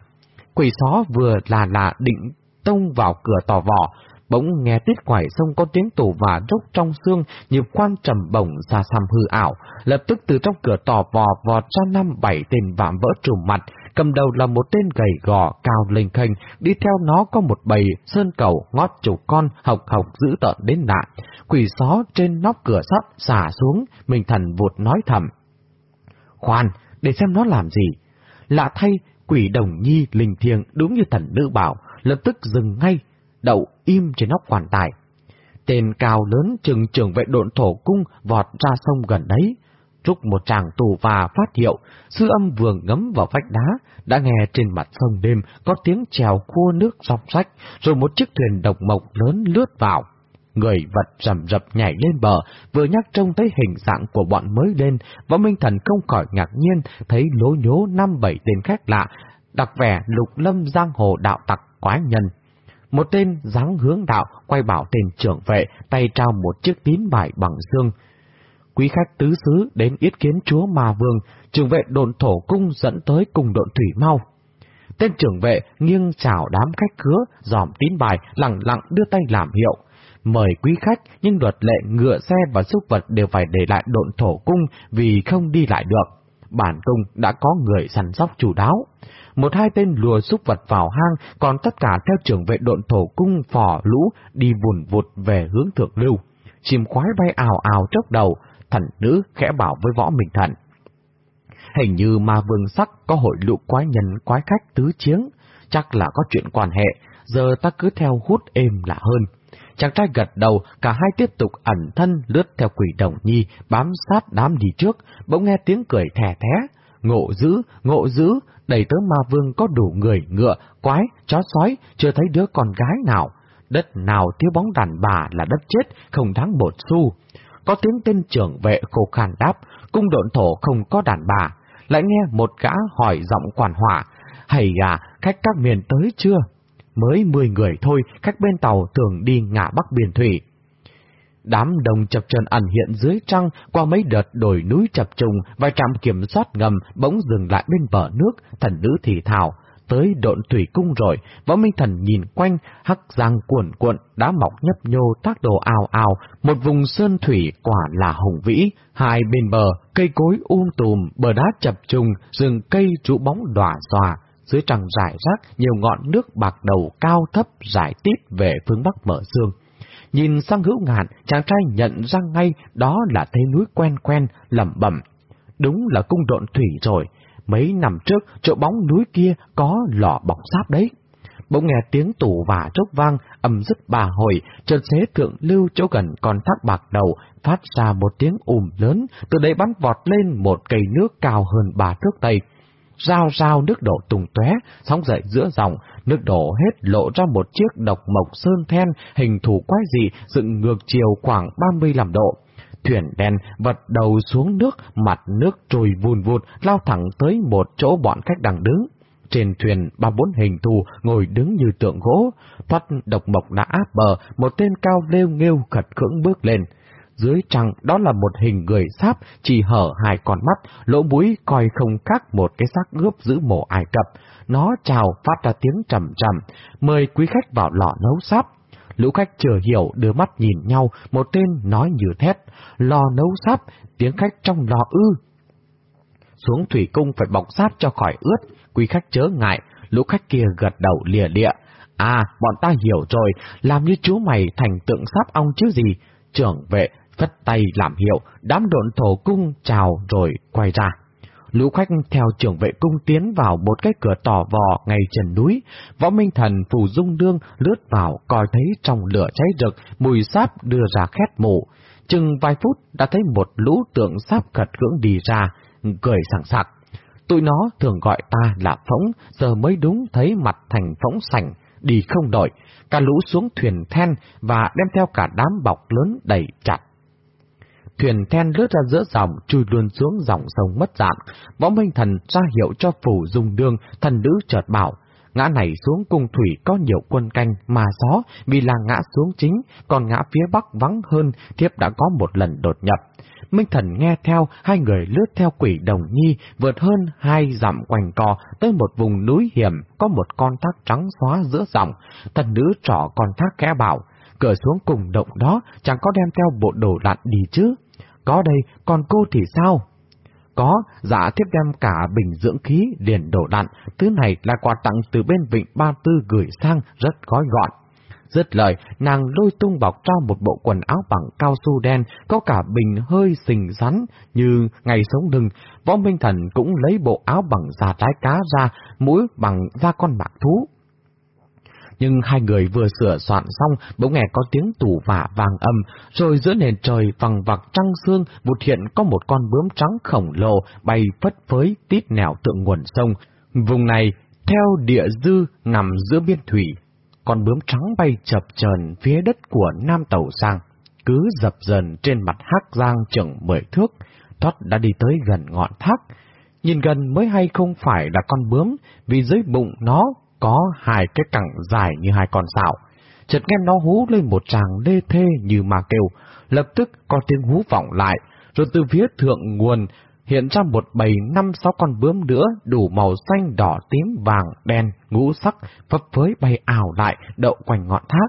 Quỷ só vừa là là định tông vào cửa tò vò, bỗng nghe tiết quải sông có tiếng tủ và rốc trong xương, nhịp quan trầm bổng xa xăm hư ảo, lập tức từ trong cửa tò vò vọt ra năm bảy tên vạm vỡ trùm mặt, cầm đầu là một tên gầy gò, cao lênh khênh, đi theo nó có một bầy sơn cầu ngót chục con, học học giữ tợn đến lạ. Quỷ xó trên nóc cửa sắt xả xuống, mình thần vụt nói thầm. Khoan, để xem nó làm gì. Lạ thay, quỷ đồng nhi linh thiêng đúng như thần nữ bảo, lập tức dừng ngay, đậu im trên nóc quan tài. Tên cao lớn trừng trưởng vệ độn thổ cung vọt ra sông gần đấy. Trúc một tràng tù và phát hiệu, sư âm vừa ngấm vào vách đá, đã nghe trên mặt sông đêm có tiếng trèo cua nước dọc sách, rồi một chiếc thuyền độc mộc lớn lướt vào. Người vật rầm rập nhảy lên bờ, vừa nhắc trông thấy hình dạng của bọn mới lên, võ minh thần không khỏi ngạc nhiên, thấy lố nhố năm bảy tên khác lạ, đặc vẻ lục lâm giang hồ đạo tặc quái nhân. Một tên dáng hướng đạo quay bảo tên trưởng vệ, tay trao một chiếc tín bài bằng xương. Quý khách tứ xứ đến yết kiến chúa mà vương, trưởng vệ đồn thổ cung dẫn tới cùng độn thủy mau. Tên trưởng vệ nghiêng chào đám khách khứa, dòm tín bài, lặng lặng đưa tay làm hiệu. Mời quý khách, nhưng luật lệ ngựa xe và súc vật đều phải để lại độn thổ cung vì không đi lại được. Bản cung đã có người săn sóc chủ đáo một hai tên lùa xúc vật vào hang, còn tất cả theo trưởng vệ độn thổ cung phò lũ đi vùn vụt về hướng thượng lưu. Chim khoái bay ào ào trước đầu, thần nữ khẽ bảo với võ mình thần. Hình như ma vương sắc có hội lũ quái nhân quái khách tứ chiến, chắc là có chuyện quan hệ, giờ ta cứ theo hút êm là hơn. Chàng trai gật đầu, cả hai tiếp tục ẩn thân lướt theo quỷ đồng nhi, bám sát đám đi trước, bỗng nghe tiếng cười thè thé. Ngộ dữ, ngộ dữ, đầy tớ ma vương có đủ người, ngựa, quái, chó sói, chưa thấy đứa con gái nào. Đất nào thiếu bóng đàn bà là đất chết, không đáng bột xu. Có tiếng tên trưởng vệ khô khàn đáp, cung độn thổ không có đàn bà. Lại nghe một gã hỏi giọng quản hỏa, hầy à, khách các miền tới chưa? Mới mười người thôi, khách bên tàu thường đi ngã bắc biển thủy. Đám đồng chập trần ẩn hiện dưới trăng qua mấy đợt đồi núi chập trùng và trạm kiểm soát ngầm bỗng dừng lại bên bờ nước, thần nữ thì thảo. Tới độn thủy cung rồi, võ minh thần nhìn quanh, hắc giang cuộn cuộn, đá mọc nhấp nhô tác đồ ào ào, một vùng sơn thủy quả là hùng vĩ, hai bên bờ, cây cối um tùm, bờ đá chập trùng, rừng cây trụ bóng đỏa xòa, dưới trăng rải rác nhiều ngọn nước bạc đầu cao thấp rải tít về phương bắc mở dương. Nhìn sang hữu ngạn, chàng trai nhận ra ngay đó là thế núi quen quen, lẩm bẩm. Đúng là cung độn thủy rồi, mấy năm trước chỗ bóng núi kia có lọ bọc sáp đấy. Bỗng nghe tiếng tủ và chốc vang, âm dứt bà hồi, trần xế thượng lưu chỗ gần con thác bạc đầu, phát ra một tiếng ùm lớn, từ đây bắn vọt lên một cây nước cao hơn bà thước tây. Rao rao nước đổ tùng tóe, sóng dậy giữa dòng, nước đổ hết lộ ra một chiếc độc mộc sơn then hình thù quái dị dựng ngược chiều khoảng 35 độ. Thuyền đen vật đầu xuống nước, mặt nước trồi vùn vụt, lao thẳng tới một chỗ bọn khách đang đứng. Trên thuyền, ba bốn hình thù ngồi đứng như tượng gỗ, thoát độc mộc đã áp bờ, một tên cao lêu nghêu khật khưỡng bước lên. Dưới trăng đó là một hình người sáp, chỉ hở hai con mắt, lỗ mũi coi không khác một cái xác ướp giữ mổ Ai Cập. Nó chào phát ra tiếng trầm trầm, mời quý khách vào lọ nấu sáp. Lũ khách chờ hiểu đưa mắt nhìn nhau, một tên nói như thét, lò nấu sáp, tiếng khách trong lò ư. Xuống thủy cung phải bọc sáp cho khỏi ướt, quý khách chớ ngại, lũ khách kia gật đầu lìa lịa. À, bọn ta hiểu rồi, làm như chú mày thành tượng sáp ong chứ gì. Trưởng vệ phất tay làm hiệu, đám độn thổ cung chào rồi quay ra. Lũ khách theo trưởng vệ cung tiến vào một cái cửa tỏ vò ngay chân núi. Võ Minh Thần phù dung đương lướt vào coi thấy trong lửa cháy rực, mùi sáp đưa ra khét mù. Chừng vài phút đã thấy một lũ tượng sáp khật cưỡng đi ra, cười sảng sặc. Tụi nó thường gọi ta là phóng, giờ mới đúng thấy mặt thành phóng sảnh, đi không đổi, cả lũ xuống thuyền then và đem theo cả đám bọc lớn đầy chặt. Thuyền then lướt ra giữa dòng, chui luôn xuống dòng sông mất dạng. Võ Minh Thần ra hiệu cho phủ dùng đường, thần nữ chợt bảo, ngã này xuống cung thủy có nhiều quân canh mà gió vì là ngã xuống chính, còn ngã phía bắc vắng hơn, thiếp đã có một lần đột nhập. Minh Thần nghe theo, hai người lướt theo quỷ đồng nhi, vượt hơn hai dặm quanh co, tới một vùng núi hiểm, có một con thác trắng xóa giữa dòng. Thần nữ trỏ con thác kẽ bảo, cửa xuống cùng động đó, chẳng có đem theo bộ đồ lặn đi chứ. Có đây, còn cô thì sao? Có, dạ thiếp đem cả bình dưỡng khí điền đổ đặn, thứ này là quà tặng từ bên vịnh Ba Tư gửi sang rất gói gọn. Dứt lời, nàng lôi tung bọc trao một bộ quần áo bằng cao su đen, có cả bình hơi xình rắn như ngày sống đừng, Võ Minh Thần cũng lấy bộ áo bằng da trái cá ra, mũi bằng da con bạc thú. Nhưng hai người vừa sửa soạn xong, bỗng nghe có tiếng tủ vả vàng âm, rồi giữa nền trời vằng vặc trăng xương vụt hiện có một con bướm trắng khổng lồ bay phất phới tít nẻo tượng nguồn sông. Vùng này, theo địa dư nằm giữa biên thủy, con bướm trắng bay chập chờn phía đất của Nam Tàu Sang, cứ dập dần trên mặt hắc giang chừng mười thước, thoát đã đi tới gần ngọn thác. Nhìn gần mới hay không phải là con bướm, vì dưới bụng nó có hai cái cẳng dài như hai con sạo. Chợt nghe nó hú lên một tràng lê thê như mà kêu, lập tức có tiếng hú vọng lại, rồi từ phía thượng nguồn hiện ra một bầy năm sáu con bướm nữa đủ màu xanh, đỏ, tím, vàng, đen, ngũ sắc, phấp phới bay ảo lại, đậu quanh ngọn thác.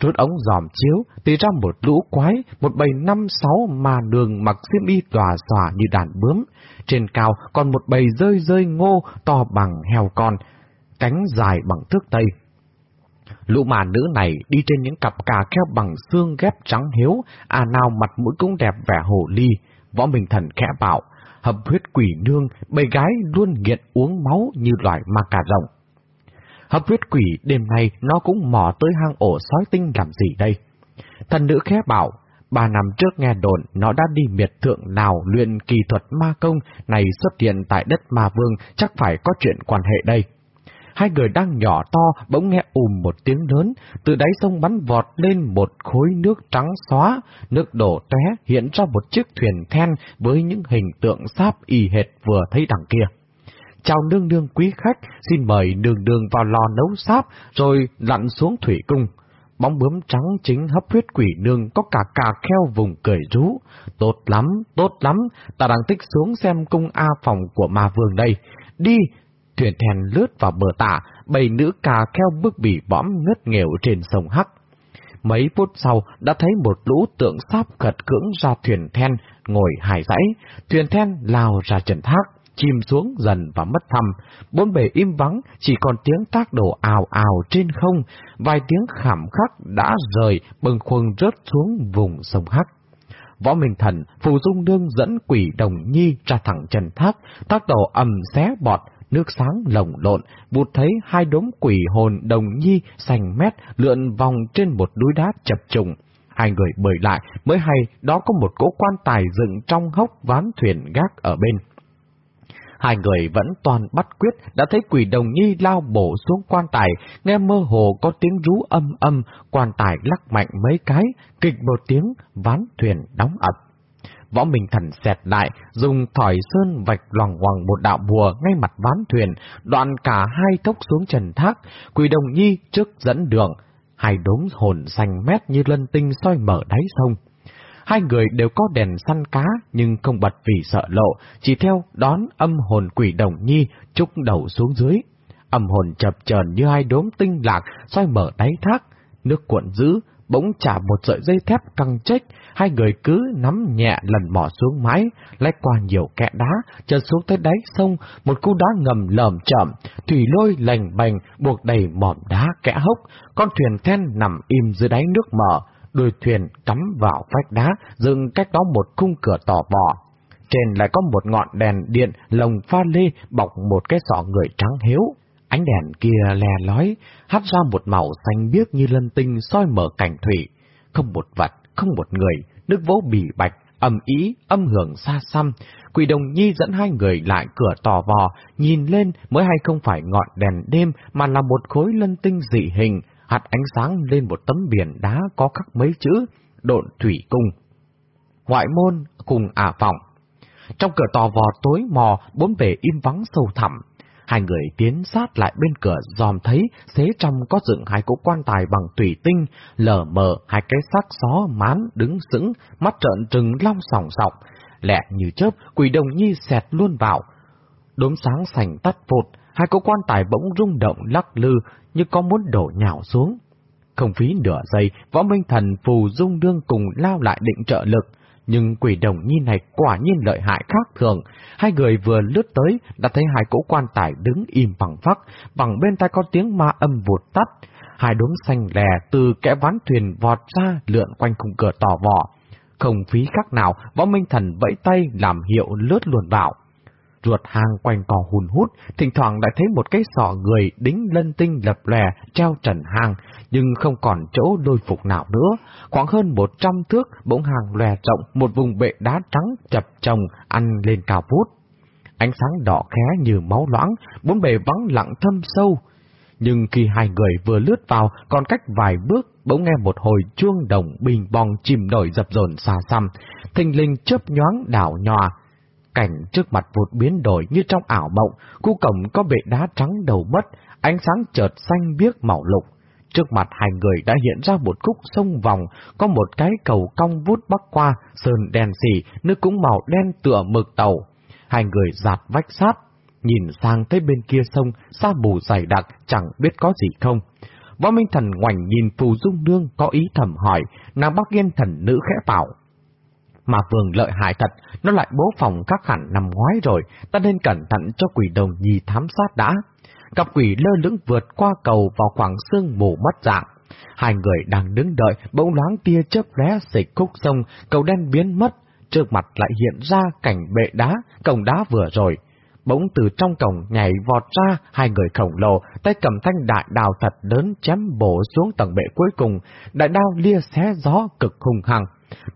Rút ống giòm chiếu, tì ra một lũ quái, một bầy năm sáu mà đường mặc xiêm y tòa xòa như đàn bướm. Trên cao còn một bầy rơi rơi ngô to bằng heo con, cánh dài bằng thước tây. Lũ mà nữ này đi trên những cặp cà kheo bằng xương ghép trắng hiếu, à nào mặt mũi cũng đẹp vẻ hồ ly, Võ bình Thần khẽ bảo, hợp huyết quỷ nương, bầy gái luôn nghiện uống máu như loài ma cà rồng. Hợp huyết quỷ đêm nay nó cũng mò tới hang ổ sói tinh làm gì đây? Thần nữ khẽ bảo, ba năm trước nghe đồn nó đã đi miệt thượng nào luyện kỳ thuật ma công này xuất hiện tại đất ma vương chắc phải có chuyện quan hệ đây. Hai người đang nhỏ to, bỗng nghe ùm một tiếng lớn, từ đáy sông bắn vọt lên một khối nước trắng xóa, nước đổ té hiện ra một chiếc thuyền then với những hình tượng sáp y hệt vừa thấy đằng kia. Chào nương nương quý khách, xin mời đường đường vào lò nấu sáp, rồi lặn xuống thủy cung. Bóng bướm trắng chính hấp huyết quỷ nương có cả cà kheo vùng cười rú. Tốt lắm, tốt lắm, ta đang tích xuống xem cung A phòng của ma vương đây. Đi, Thuyền thèn lướt vào bờ tạ, bầy nữ cà keo bước bỉ bõm ngất nghèo trên sông Hắc. Mấy phút sau đã thấy một lũ tượng sáp khật cưỡng ra thuyền then, ngồi hải dãy, thuyền then lao ra trần thác, chìm xuống dần và mất thăm. Bốn bề im vắng, chỉ còn tiếng tác đổ ào ào trên không, vài tiếng khảm khắc đã rời bừng khuâng rớt xuống vùng sông Hắc. Võ Minh Thần, Phù Dung Đương dẫn quỷ đồng nhi ra thẳng trần thác, tác đổ ầm xé bọt, nước sáng lồng lộn, vụt thấy hai đốm quỷ hồn đồng nhi sành mét lượn vòng trên một núi đá chập trùng. Hai người bơi lại mới hay đó có một cỗ quan tài dựng trong hốc ván thuyền gác ở bên. Hai người vẫn toàn bắt quyết, đã thấy quỷ đồng nhi lao bổ xuống quan tài, nghe mơ hồ có tiếng rú âm âm, quan tài lắc mạnh mấy cái, kịch một tiếng, ván thuyền đóng ập. Võ Minh Thần xẹt lại, dùng thỏi sơn vạch loằng hoàng một đạo bùa ngay mặt ván thuyền, đoạn cả hai tốc xuống trần thác, quỷ đồng nhi trước dẫn đường, hai đốm hồn xanh mét như lân tinh soi mở đáy sông. Hai người đều có đèn săn cá nhưng không bật vì sợ lộ, chỉ theo đón âm hồn quỷ đồng nhi trúc đầu xuống dưới. Âm hồn chập chờn như hai đốm tinh lạc soi mở đáy thác, nước cuộn dữ, bỗng trả một sợi dây thép căng trách, hai người cứ nắm nhẹ lần mò xuống mái, lách qua nhiều kẽ đá, chân xuống tới đáy sông, một khu đá ngầm lởm chậm, thủy lôi lành bành, buộc đầy mỏm đá kẽ hốc, con thuyền then nằm im dưới đáy nước mở, đuôi thuyền cắm vào vách đá, dừng cách đó một khung cửa tỏ vỏ. Trên lại có một ngọn đèn điện lồng pha lê bọc một cái sọ người trắng hiếu. Ánh đèn kia lè lói, hắt ra một màu xanh biếc như lân tinh soi mở cảnh thủy. Không một vật, không một người, nước vỗ bỉ bạch, ầm ý, âm hưởng xa xăm. Quỷ đồng nhi dẫn hai người lại cửa tò vò, nhìn lên mới hay không phải ngọn đèn đêm mà là một khối lân tinh dị hình, hạt ánh sáng lên một tấm biển đá có các mấy chữ, độn thủy cung. Ngoại môn cùng ả vọng. Trong cửa tò vò tối mò, bốn bề im vắng sâu thẳm, Hai người tiến sát lại bên cửa dòm thấy xế trong có dựng hai cỗ quan tài bằng thủy tinh, lờ mờ hai cái xác xó mán đứng sững, mắt trợn trừng long sòng sọc. Lẹ như chớp, quỷ đồng nhi xẹt luôn vào. Đốm sáng sành tắt vột, hai cỗ quan tài bỗng rung động lắc lư như có muốn đổ nhào xuống. Không phí nửa giây, võ minh thần phù dung đương cùng lao lại định trợ lực, nhưng quỷ đồng nhi này quả nhiên lợi hại khác thường. Hai người vừa lướt tới, đã thấy hai cỗ quan tài đứng im bằng phắc, bằng bên tai có tiếng ma âm vụt tắt. Hai đốm xanh lè từ kẽ ván thuyền vọt ra lượn quanh khung cửa tỏ vỏ. Không phí khác nào, võ minh thần vẫy tay làm hiệu lướt luồn vào ruột hang quanh co hùn hút, thỉnh thoảng lại thấy một cái sọ người đính lân tinh lập lè treo trần hang, nhưng không còn chỗ lôi phục nào nữa. Khoảng hơn một trăm thước, bỗng hàng lè rộng, một vùng bệ đá trắng chập chồng ăn lên cao vút. Ánh sáng đỏ khé như máu loãng, bốn bề vắng lặng thâm sâu. Nhưng khi hai người vừa lướt vào, còn cách vài bước, bỗng nghe một hồi chuông đồng bình bong chìm nổi dập dồn xa xăm, thình linh chớp nhoáng đảo nhòa, Cảnh trước mặt vụt biến đổi như trong ảo mộng, khu cổng có bệ đá trắng đầu mất, ánh sáng chợt xanh biếc màu lục. Trước mặt hai người đã hiện ra một khúc sông vòng, có một cái cầu cong vút bắc qua, sơn đen xì, nước cũng màu đen tựa mực tàu. Hai người giạt vách sát, nhìn sang tới bên kia sông, xa bù dày đặc, chẳng biết có gì không. Võ Minh Thần ngoảnh nhìn Phù Dung Nương có ý thầm hỏi, nàng bác Yên thần nữ khẽ bảo, mà vườn lợi hại thật, nó lại bố phòng các hẳn nằm ngoái rồi, ta nên cẩn thận cho quỷ đồng nhi thám sát đã. Cặp quỷ lơ lửng vượt qua cầu vào khoảng sương mù mất dạng. Hai người đang đứng đợi, bỗng loáng tia chớp lóe xịch khúc sông, cầu đen biến mất, trước mặt lại hiện ra cảnh bệ đá, cổng đá vừa rồi. Bỗng từ trong cổng nhảy vọt ra hai người khổng lồ, tay cầm thanh đại đào thật lớn chém bổ xuống tầng bệ cuối cùng, đại đao lia xé gió cực hùng hằng.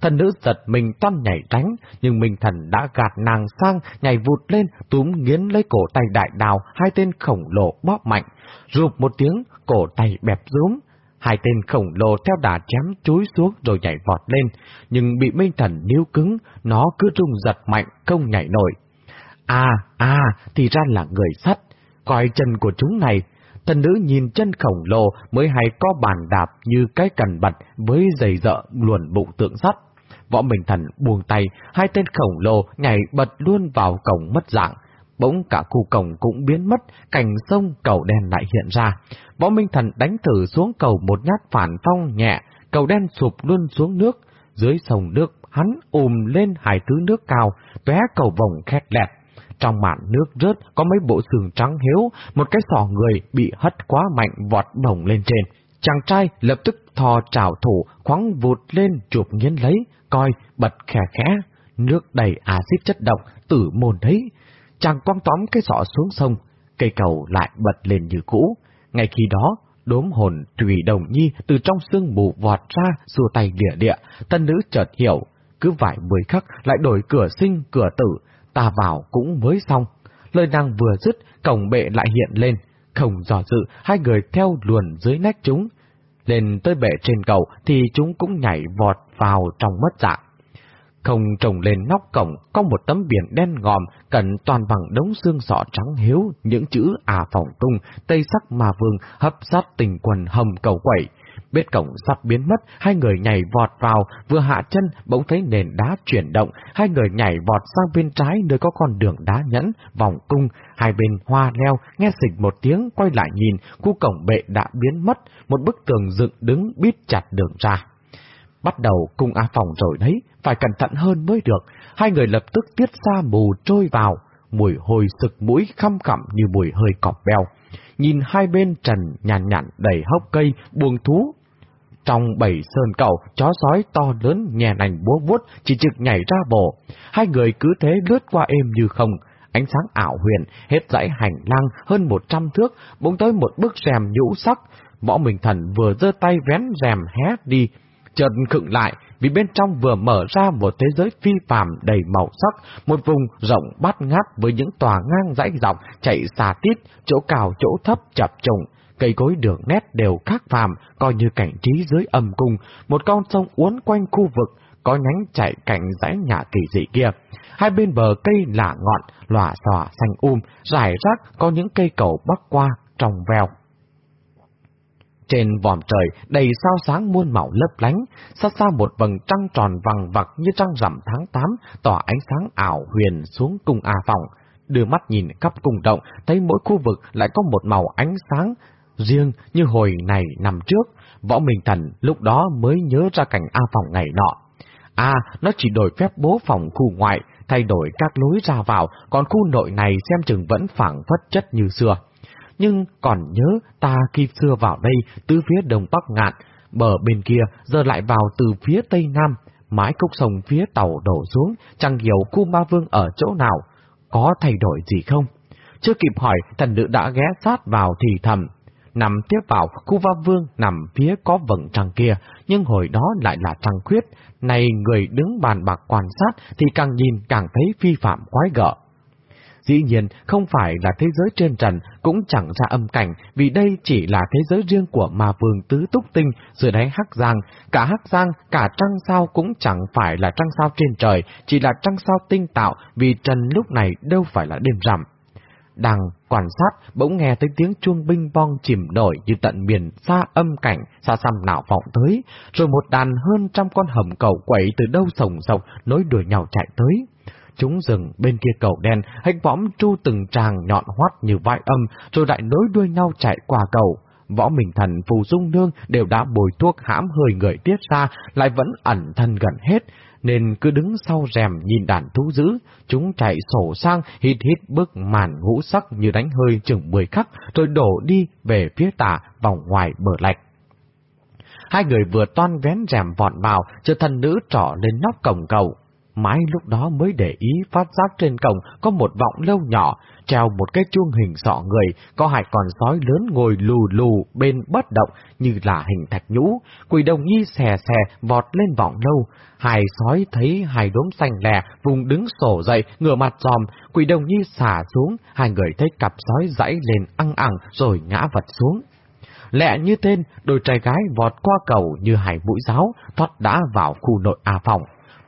Thần nữ giật mình toan nhảy tránh, nhưng Minh Thần đã gạt nàng sang, nhảy vụt lên, túm nghiến lấy cổ tay đại đào, hai tên khổng lồ bóp mạnh. Rụp một tiếng, cổ tay bẹp rúm. Hai tên khổng lồ theo đà chém chúi xuống rồi nhảy vọt lên, nhưng bị Minh Thần níu cứng, nó cứ rung giật mạnh, không nhảy nổi. À, à, thì ra là người sắt. Coi chân của chúng này, thần nữ nhìn chân khổng lồ mới hay có bàn đạp như cái cần bật với giày dợ luồn bụng tượng sắt. Võ Minh Thần buông tay, hai tên khổng lồ nhảy bật luôn vào cổng mất dạng. Bỗng cả khu cổng cũng biến mất, cảnh sông cầu đen lại hiện ra. Võ Minh Thần đánh thử xuống cầu một nhát phản phong nhẹ, cầu đen sụp luôn xuống nước. Dưới sông nước, hắn ùm lên hai thứ nước cao, tóe cầu vòng khét lẹt. Trong mạn nước rớt có mấy bộ xương trắng hiếu, một cái sỏ người bị hất quá mạnh vọt bổng lên trên. Chàng trai lập tức thò trào thủ, khoáng vụt lên chụp nghiến lấy, coi, bật khẽ khẽ. Nước đầy axit chất độc, tử môn đấy. Chàng quăng tóm cái sọ xuống sông, cây cầu lại bật lên như cũ. Ngay khi đó, đốm hồn Thủy Đồng Nhi từ trong sương mù vọt ra, xua tay địa địa, tân nữ chợt hiểu, cứ vài mười khắc lại đổi cửa sinh, cửa tử, ta vào cũng mới xong. Lời nàng vừa dứt, cổng bệ lại hiện lên, không dò dự, hai người theo luồn dưới nách chúng. Lên tới bệ trên cầu thì chúng cũng nhảy vọt vào trong mất dạng. Không trồng lên nóc cổng có một tấm biển đen ngòm cẩn toàn bằng đống xương sọ trắng hiếu, những chữ à phòng tung, tây sắc mà vương hấp sát tình quần hầm cầu quẩy. Biết cổng sắp biến mất, hai người nhảy vọt vào, vừa hạ chân, bỗng thấy nền đá chuyển động, hai người nhảy vọt sang bên trái nơi có con đường đá nhẫn, vòng cung, hai bên hoa leo, nghe xịch một tiếng, quay lại nhìn, khu cổng bệ đã biến mất, một bức tường dựng đứng bít chặt đường ra. Bắt đầu cung A phòng rồi đấy, phải cẩn thận hơn mới được, hai người lập tức tiết ra mù trôi vào, mùi hôi sực mũi khăm khẳm như mùi hơi cọp beo. Nhìn hai bên trần nhàn nhặn đầy hốc cây, buông thú. Trong bảy sơn cầu, chó sói to lớn nhè nành búa vuốt, chỉ trực nhảy ra bộ. Hai người cứ thế lướt qua êm như không, ánh sáng ảo huyền, hết dãy hành lang hơn một trăm thước, bỗng tới một bức rèm nhũ sắc. Võ Minh Thần vừa giơ tay vén rèm hé đi, chợt khựng lại, vì bên trong vừa mở ra một thế giới phi phàm đầy màu sắc, một vùng rộng bát ngát với những tòa ngang dãy dọc chạy xà tít, chỗ cao chỗ thấp chập trùng, cây cối đường nét đều khác phàm, coi như cảnh trí dưới âm cung, một con sông uốn quanh khu vực, có nhánh chạy cạnh dãy nhà kỳ dị kia. Hai bên bờ cây là ngọn, lòa xòa xanh um, rải rác có những cây cầu bắc qua, trong veo. Trên vòm trời đầy sao sáng muôn màu lấp lánh, xa xa một vầng trăng tròn vằng vặc như trăng rằm tháng 8, tỏa ánh sáng ảo huyền xuống cung A Phòng. Đưa mắt nhìn khắp cung động, thấy mỗi khu vực lại có một màu ánh sáng riêng như hồi này nằm trước. Võ Minh Thần lúc đó mới nhớ ra cảnh A Phòng ngày nọ. À, nó chỉ đổi phép bố phòng khu ngoại, thay đổi các lối ra vào, còn khu nội này xem chừng vẫn phẳng phất chất như xưa nhưng còn nhớ ta khi xưa vào đây từ phía đông bắc ngạn, bờ bên kia giờ lại vào từ phía tây nam, mái cốc sông phía tàu đổ xuống, chẳng hiểu khu ma vương ở chỗ nào, có thay đổi gì không? Chưa kịp hỏi, thần nữ đã ghé sát vào thì thầm. Nằm tiếp vào, khu va vương nằm phía có vầng trăng kia, nhưng hồi đó lại là trăng khuyết. Này người đứng bàn bạc quan sát thì càng nhìn càng thấy phi phạm quái gở Dĩ nhiên, không phải là thế giới trên trần, cũng chẳng ra âm cảnh, vì đây chỉ là thế giới riêng của ma vương tứ túc tinh, dưới đáy hắc giang. Cả hắc giang, cả trăng sao cũng chẳng phải là trăng sao trên trời, chỉ là trăng sao tinh tạo, vì trần lúc này đâu phải là đêm rằm. Đang quan sát, bỗng nghe thấy tiếng chuông binh bong chìm nổi như tận miền xa âm cảnh, xa xăm nào vọng tới, rồi một đàn hơn trăm con hầm cầu quẩy từ đâu sồng sọc nối đuổi nhau chạy tới. Chúng dừng bên kia cầu đen, hách võm tru từng tràng nhọn hoắt như vai âm, rồi lại nối đuôi nhau chạy qua cầu. Võ Minh Thần, Phù Dung Nương đều đã bồi thuốc hãm hơi người tiết ra, lại vẫn ẩn thân gần hết, nên cứ đứng sau rèm nhìn đàn thú dữ. Chúng chạy sổ sang, hít hít bước màn ngũ sắc như đánh hơi chừng mười khắc, rồi đổ đi về phía tả vòng ngoài bờ lạch. Hai người vừa toan vén rèm vọt vào, chờ thần nữ trỏ lên nóc cổng cầu. Mãi lúc đó mới để ý phát giác trên cổng có một vọng lâu nhỏ, treo một cái chuông hình sọ người, có hai con sói lớn ngồi lù lù bên bất động như là hình thạch nhũ. Quỷ đồng nhi xè xè vọt lên vọng lâu. Hai sói thấy hai đốm xanh lè, vùng đứng sổ dậy, ngửa mặt dòm, Quỷ đồng nhi xả xuống, hai người thấy cặp sói dãy lên ăn ẳng rồi ngã vật xuống. Lẹ như tên, đôi trai gái vọt qua cầu như hải mũi giáo, thoát đã vào khu nội A phòng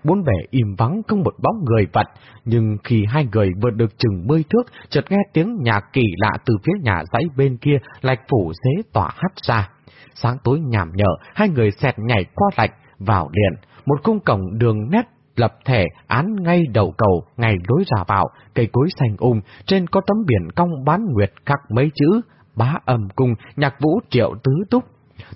bốn bề im vắng không một bóng người vật, nhưng khi hai người vượt được chừng mươi thước, chợt nghe tiếng nhạc kỳ lạ từ phía nhà dãy bên kia, lạch phủ xế tỏa hắt ra. Sáng tối nhảm nhở, hai người xẹt nhảy qua lạch, vào liền, một cung cổng đường nét lập thể án ngay đầu cầu, ngay lối ra vào, cây cối xanh um, trên có tấm biển cong bán nguyệt khắc mấy chữ, bá âm cung, nhạc vũ triệu tứ túc,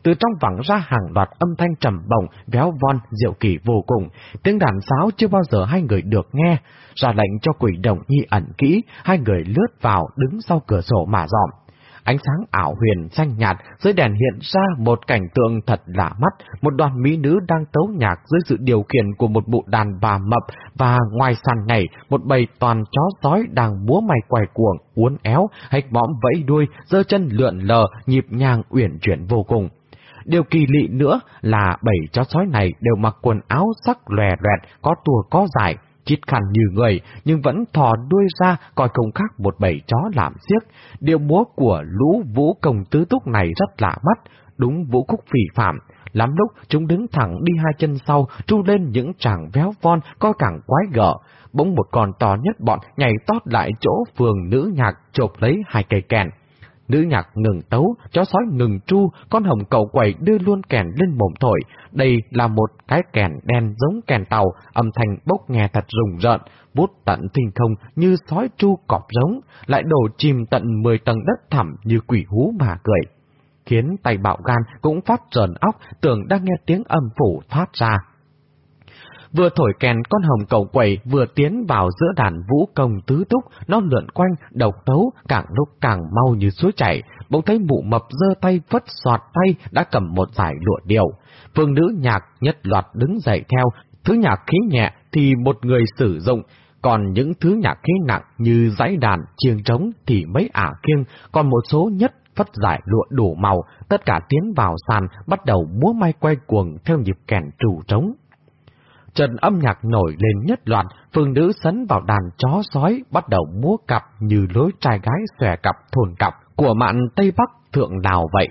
từ trong vẳng ra hàng loạt âm thanh trầm bổng, véo von, diệu kỳ vô cùng. Tiếng đàn sáo chưa bao giờ hai người được nghe. Ra lệnh cho quỷ đồng nhi ẩn kỹ, hai người lướt vào, đứng sau cửa sổ mà dọn. Ánh sáng ảo huyền xanh nhạt, dưới đèn hiện ra một cảnh tượng thật lạ mắt, một đoàn mỹ nữ đang tấu nhạc dưới sự điều khiển của một bộ đàn bà mập, và ngoài sàn này, một bầy toàn chó sói đang múa mày quài cuồng, uốn éo, hạch mõm vẫy đuôi, giơ chân lượn lờ, nhịp nhàng uyển chuyển vô cùng. Điều kỳ lị nữa là bảy chó sói này đều mặc quần áo sắc lòe loẹt, có tua có dài, chít khăn như người, nhưng vẫn thò đuôi ra coi không khác một bầy chó làm xiếc. Điệu múa của lũ vũ công tứ túc này rất lạ mắt, đúng vũ khúc phỉ phạm. Lắm lúc chúng đứng thẳng đi hai chân sau, tru lên những tràng véo von, coi càng quái gở. Bỗng một con to nhất bọn nhảy tót lại chỗ phường nữ nhạc chộp lấy hai cây kèn. Nữ nhạc ngừng tấu, chó sói ngừng tru, con hồng cầu quẩy đưa luôn kèn lên mồm thổi. Đây là một cái kèn đen giống kèn tàu, âm thanh bốc nghe thật rùng rợn, vút tận tinh không như sói tru cọp giống, lại đổ chìm tận 10 tầng đất thẳm như quỷ hú mà cười. Khiến tay bạo gan cũng phát trờn óc, tưởng đang nghe tiếng âm phủ thoát ra. Vừa thổi kèn con hồng cầu quẩy vừa tiến vào giữa đàn vũ công tứ túc, nó lượn quanh, độc tấu, càng lúc càng mau như suối chảy. Bỗng thấy mụ mập giơ tay vất soạt tay đã cầm một giải lụa điều. Phương nữ nhạc nhất loạt đứng dậy theo, thứ nhạc khí nhẹ thì một người sử dụng, còn những thứ nhạc khí nặng như giấy đàn, chiêng trống thì mấy ả kiêng, còn một số nhất phất giải lụa đủ màu, tất cả tiến vào sàn, bắt đầu múa may quay cuồng theo nhịp kèn trù trống. Trần âm nhạc nổi lên nhất loạt, phương nữ sấn vào đàn chó sói, bắt đầu múa cặp như lối trai gái xòe cặp thồn cặp của mạn Tây Bắc thượng nào vậy.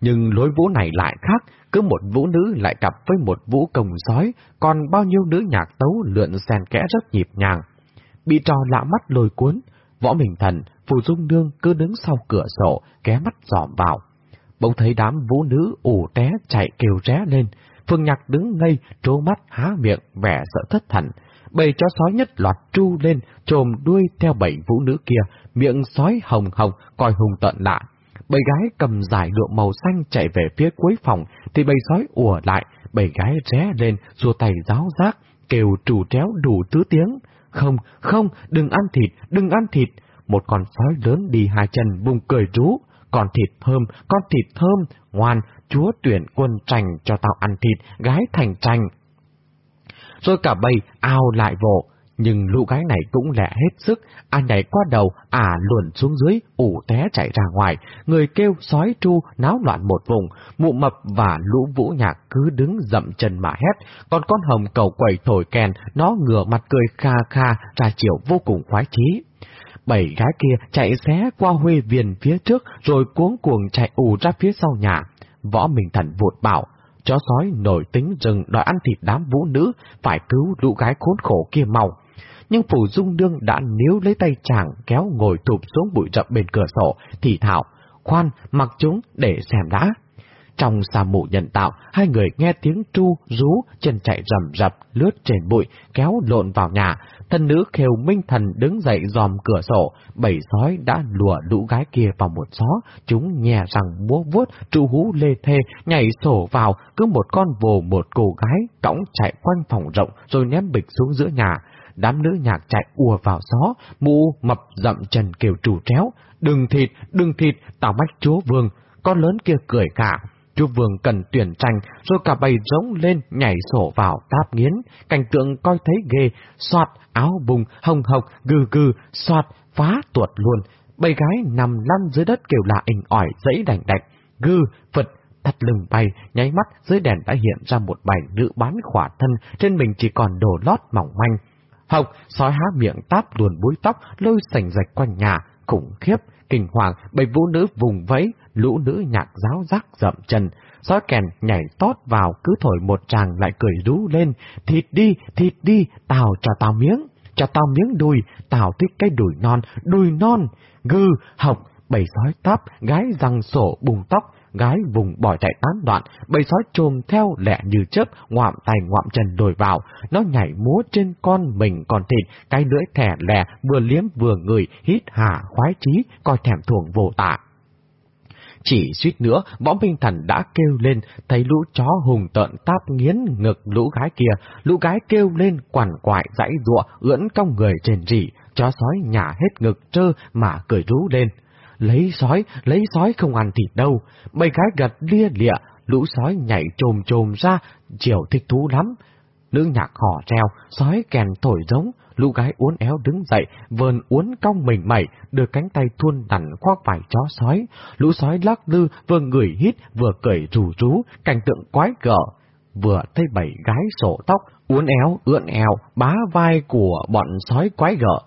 Nhưng lối vũ này lại khác, cứ một vũ nữ lại cặp với một vũ công sói, còn bao nhiêu nữ nhạc tấu lượn xen kẽ rất nhịp nhàng. Bị trò lạ mắt lôi cuốn, võ mình thần, phù dung nương cứ đứng sau cửa sổ, ké mắt dòm vào. Bỗng thấy đám vũ nữ ủ té chạy kêu ré lên, Phương Nhạc đứng ngây, trố mắt há miệng, vẻ sợ thất thần. Bầy chó sói nhất loạt tru lên, trồm đuôi theo bảy vũ nữ kia, miệng sói hồng hồng, coi hùng tận lạ. Bầy gái cầm giải lụa màu xanh chạy về phía cuối phòng, thì bầy sói ùa lại, bầy gái ré lên, rùa tay giáo giác, kêu trù tréo đủ tứ tiếng. Không, không, đừng ăn thịt, đừng ăn thịt. Một con sói lớn đi hai chân bùng cười rú. Con thịt thơm, con thịt thơm, ngoan, chúa tuyển quân trành cho tao ăn thịt, gái thành trành. Rồi cả bầy ao lại vộ, nhưng lũ gái này cũng lẹ hết sức, ai nhảy qua đầu, ả luồn xuống dưới, ủ té chạy ra ngoài, người kêu sói tru náo loạn một vùng, mụ mập và lũ vũ nhạc cứ đứng dậm chân mà hét, còn con hồng cầu quẩy thổi kèn, nó ngửa mặt cười kha kha, ra chiều vô cùng khoái chí. Bảy gái kia chạy xé qua huê viền phía trước, rồi cuống cuồng chạy ù ra phía sau nhà. Võ Minh Thần vụt bảo, chó sói nổi tính rừng đòi ăn thịt đám vũ nữ, phải cứu lũ gái khốn khổ kia mau nhưng Phủ Dung Đương đã níu lấy tay chàng kéo ngồi thụp xuống bụi rậm bên cửa sổ, thì thảo, khoan, mặc chúng để xem đã. Trong xà mù nhận tạo, hai người nghe tiếng tru, rú, chân chạy rầm rập, lướt trên bụi, kéo lộn vào nhà. Thân nữ khều minh thần đứng dậy dòm cửa sổ, bảy sói đã lùa lũ gái kia vào một xó, chúng nhè rằng múa vuốt, tru hú lê thê, nhảy sổ vào, cứ một con vồ một cô gái, cõng chạy quanh phòng rộng, rồi ném bịch xuống giữa nhà. Đám nữ nhạc chạy ùa vào gió, mụ mập dậm chân kêu trù tréo, đừng thịt, đừng thịt, tao mách chúa vương, con lớn kia cười cả. Chúa vương cần tuyển tranh, rồi cả bầy rống lên, nhảy sổ vào, táp nghiến, cảnh tượng coi thấy ghê, soạt, áo bùng, hồng hộc, gừ gừ, soạt, phá tuột luôn. Bầy gái nằm lăn dưới đất kêu là ỉnh ỏi, dãy đành đạch, gư, phật, thắt lưng bay, nháy mắt dưới đèn đã hiện ra một bài nữ bán khỏa thân, trên mình chỉ còn đồ lót mỏng manh. Hộc, sói há miệng táp luồn búi tóc, lôi sành rạch quanh nhà, khủng khiếp, kinh hoàng, bầy vũ nữ vùng vẫy, lũ nữ nhạc giáo giác dậm chân. Sói kèn nhảy tót vào, cứ thổi một tràng lại cười rú lên, thịt đi, thịt đi, tào cho tao miếng, cho tao miếng đùi, tào thích cái đùi non, đùi non, gư, học, bầy sói tắp, gái răng sổ bùng tóc, gái vùng bỏ chạy tán đoạn, bầy sói trồm theo lẹ như chớp, ngoạm tay ngoạm chân đồi vào, nó nhảy múa trên con mình còn thịt, cái lưỡi thẻ lè, vừa liếm vừa ngửi, hít hà khoái chí, coi thèm thuồng vô tả chỉ suýt nữa, võ minh thần đã kêu lên, thấy lũ chó hùng tợn táp nghiến ngực lũ gái kia, lũ gái kêu lên quằn quại dãy ruộng, ưỡn cong người trên rỉ, chó sói nhả hết ngực trơ mà cười rú lên lấy sói, lấy sói không ăn thịt đâu. Bầy gái gật lia lịa, lũ sói nhảy trồm trồm ra, chiều thích thú lắm. Nữ nhạc hò treo, sói kèn thổi giống, lũ gái uốn éo đứng dậy, vờn uốn cong mình mẩy, đưa cánh tay thuôn đằn khoác vải chó sói. Lũ sói lắc lư, vừa ngửi hít, vừa cười rù rú, cảnh tượng quái gở. Vừa thấy bảy gái sổ tóc, uốn éo, ưỡn eo, bá vai của bọn sói quái gở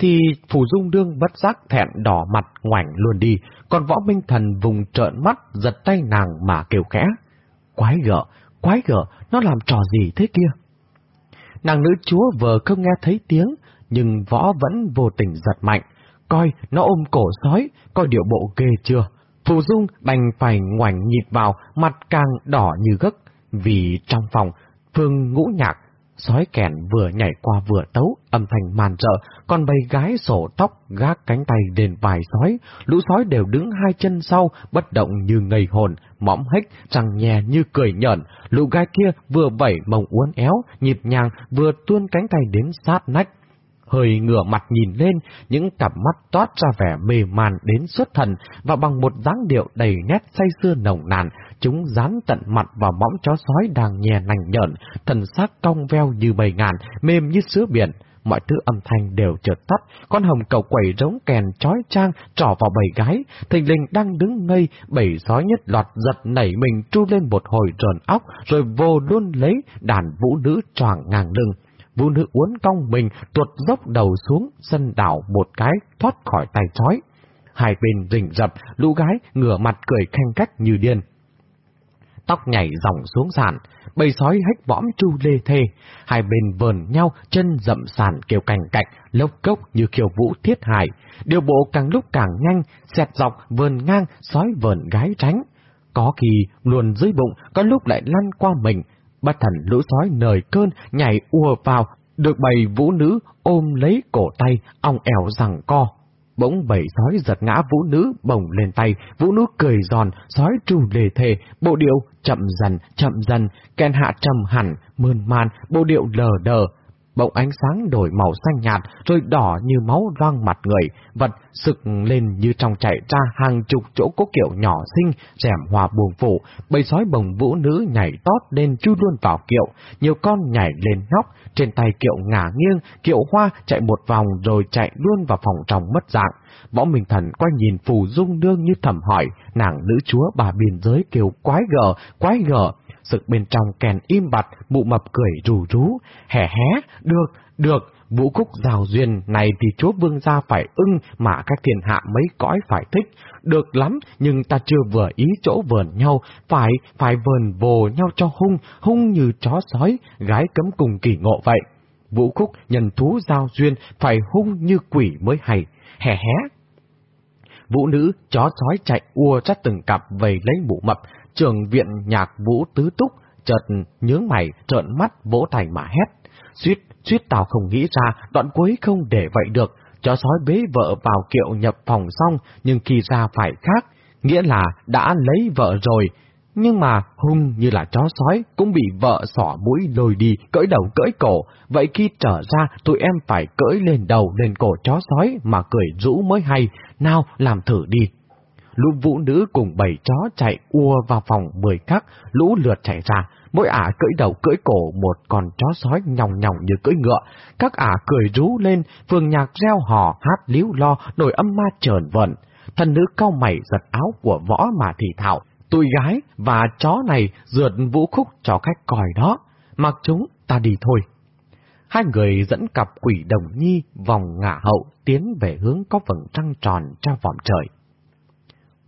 thì phù Dung Đương bất giác thẹn đỏ mặt ngoảnh luôn đi, còn Võ Minh Thần vùng trợn mắt giật tay nàng mà kêu khẽ. Quái gở, quái gở, nó làm trò gì thế kia? Nàng nữ chúa vừa không nghe thấy tiếng, nhưng Võ vẫn vô tình giật mạnh. Coi, nó ôm cổ sói, coi điệu bộ ghê chưa? Phù Dung đành phải ngoảnh nhịt vào, mặt càng đỏ như gấc, vì trong phòng, Phương ngũ nhạc Sói kèn vừa nhảy qua vừa tấu, âm thanh màn rợ, con bầy gái sổ tóc gác cánh tay đền vài sói, lũ sói đều đứng hai chân sau, bất động như ngây hồn, mõm hếch, răng nhè như cười nhợn, lũ gái kia vừa vẩy mông uốn éo, nhịp nhàng, vừa tuôn cánh tay đến sát nách, hơi ngửa mặt nhìn lên, những cặp mắt toát ra vẻ mê man đến xuất thần, và bằng một dáng điệu đầy nét say sưa nồng nàn, chúng dán tận mặt vào mõm chó sói đang nhè nành nhợn, thần xác cong veo như bầy ngàn, mềm như sữa biển. mọi thứ âm thanh đều chợt tắt, con hồng cầu quẩy rống kèn chói trang trỏ vào bầy gái, thình linh đang đứng ngây, bầy sói nhất loạt giật nảy mình tru lên một hồi tròn óc, rồi vô luôn lấy đàn vũ nữ choàng ngang lưng. Vũ nữ uốn cong mình, tuột dốc đầu xuống, sân đảo một cái, thoát khỏi tay trói. Hai bên rình rập, lũ gái ngửa mặt cười khanh cách như điên tóc nhảy dòng xuống sàn, bầy sói hách võm tru lê thê, hai bên vờn nhau, chân dậm sàn kêu cành cạch, lốc cốc như kiều vũ thiết hại, điều bộ càng lúc càng nhanh, xẹt dọc vờn ngang, sói vờn gái tránh. Có khi luồn dưới bụng, có lúc lại lăn qua mình, bất thần lũ sói nời cơn, nhảy ùa vào, được bầy vũ nữ ôm lấy cổ tay, ong ẻo rằng co, Bỗng bảy sói giật ngã vũ nữ bồng lên tay, vũ nữ cười giòn, sói trù lề thề, bộ điệu chậm dần, chậm dần, ken hạ trầm hẳn, mơn man, bộ điệu lờ đờ, bỗng ánh sáng đổi màu xanh nhạt, rồi đỏ như máu loang mặt người, vật sực lên như trong chạy ra hàng chục chỗ cố kiệu nhỏ xinh, rèm hòa buồn phủ, bầy sói bồng vũ nữ nhảy tót lên chui luôn vào kiệu, nhiều con nhảy lên nóc, trên tay kiệu ngả nghiêng, kiệu hoa chạy một vòng rồi chạy luôn vào phòng trong mất dạng. Võ Minh Thần quay nhìn Phù Dung đương như thầm hỏi, nàng nữ chúa bà biên giới kêu quái gở, quái gở, Sực bên trong kèn im bặt, mụ mập cười rủ rú, hẻ hé, được, được, vũ khúc rào duyên này thì chúa vương gia phải ưng mà các thiên hạ mấy cõi phải thích. Được lắm, nhưng ta chưa vừa ý chỗ vờn nhau, phải, phải vờn vồ nhau cho hung, hung như chó sói, gái cấm cùng kỳ ngộ vậy. Vũ khúc nhân thú giao duyên phải hung như quỷ mới hay, hẻ hé. Vũ nữ, chó sói chạy ua ra từng cặp vầy lấy mụ mập, trưởng viện nhạc vũ tứ túc, chợt nhướng mày, trợn mắt vỗ tay mà hét. Suýt, suýt tao không nghĩ ra, đoạn cuối không để vậy được. Chó sói bế vợ vào kiệu nhập phòng xong, nhưng khi ra phải khác, nghĩa là đã lấy vợ rồi. Nhưng mà hung như là chó sói cũng bị vợ sỏ mũi lôi đi, cỡi đầu cỡi cổ. Vậy khi trở ra, tụi em phải cỡi lên đầu lên cổ chó sói mà cười rũ mới hay. Nào, làm thử đi lũ vũ nữ cùng bảy chó chạy ua vào phòng mười khắc, lũ lượt chạy ra, mỗi ả cưỡi đầu cưỡi cổ một con chó sói nhòng nhòng như cưỡi ngựa, các ả cười rú lên, phương nhạc reo hò hát líu lo, nổi âm ma trờn vẩn. Thần nữ cao mày giật áo của võ mà thì thảo, tụi gái và chó này rượt vũ khúc cho khách còi đó, mặc chúng ta đi thôi. Hai người dẫn cặp quỷ đồng nhi vòng ngả hậu tiến về hướng có vầng trăng tròn tra vòm trời.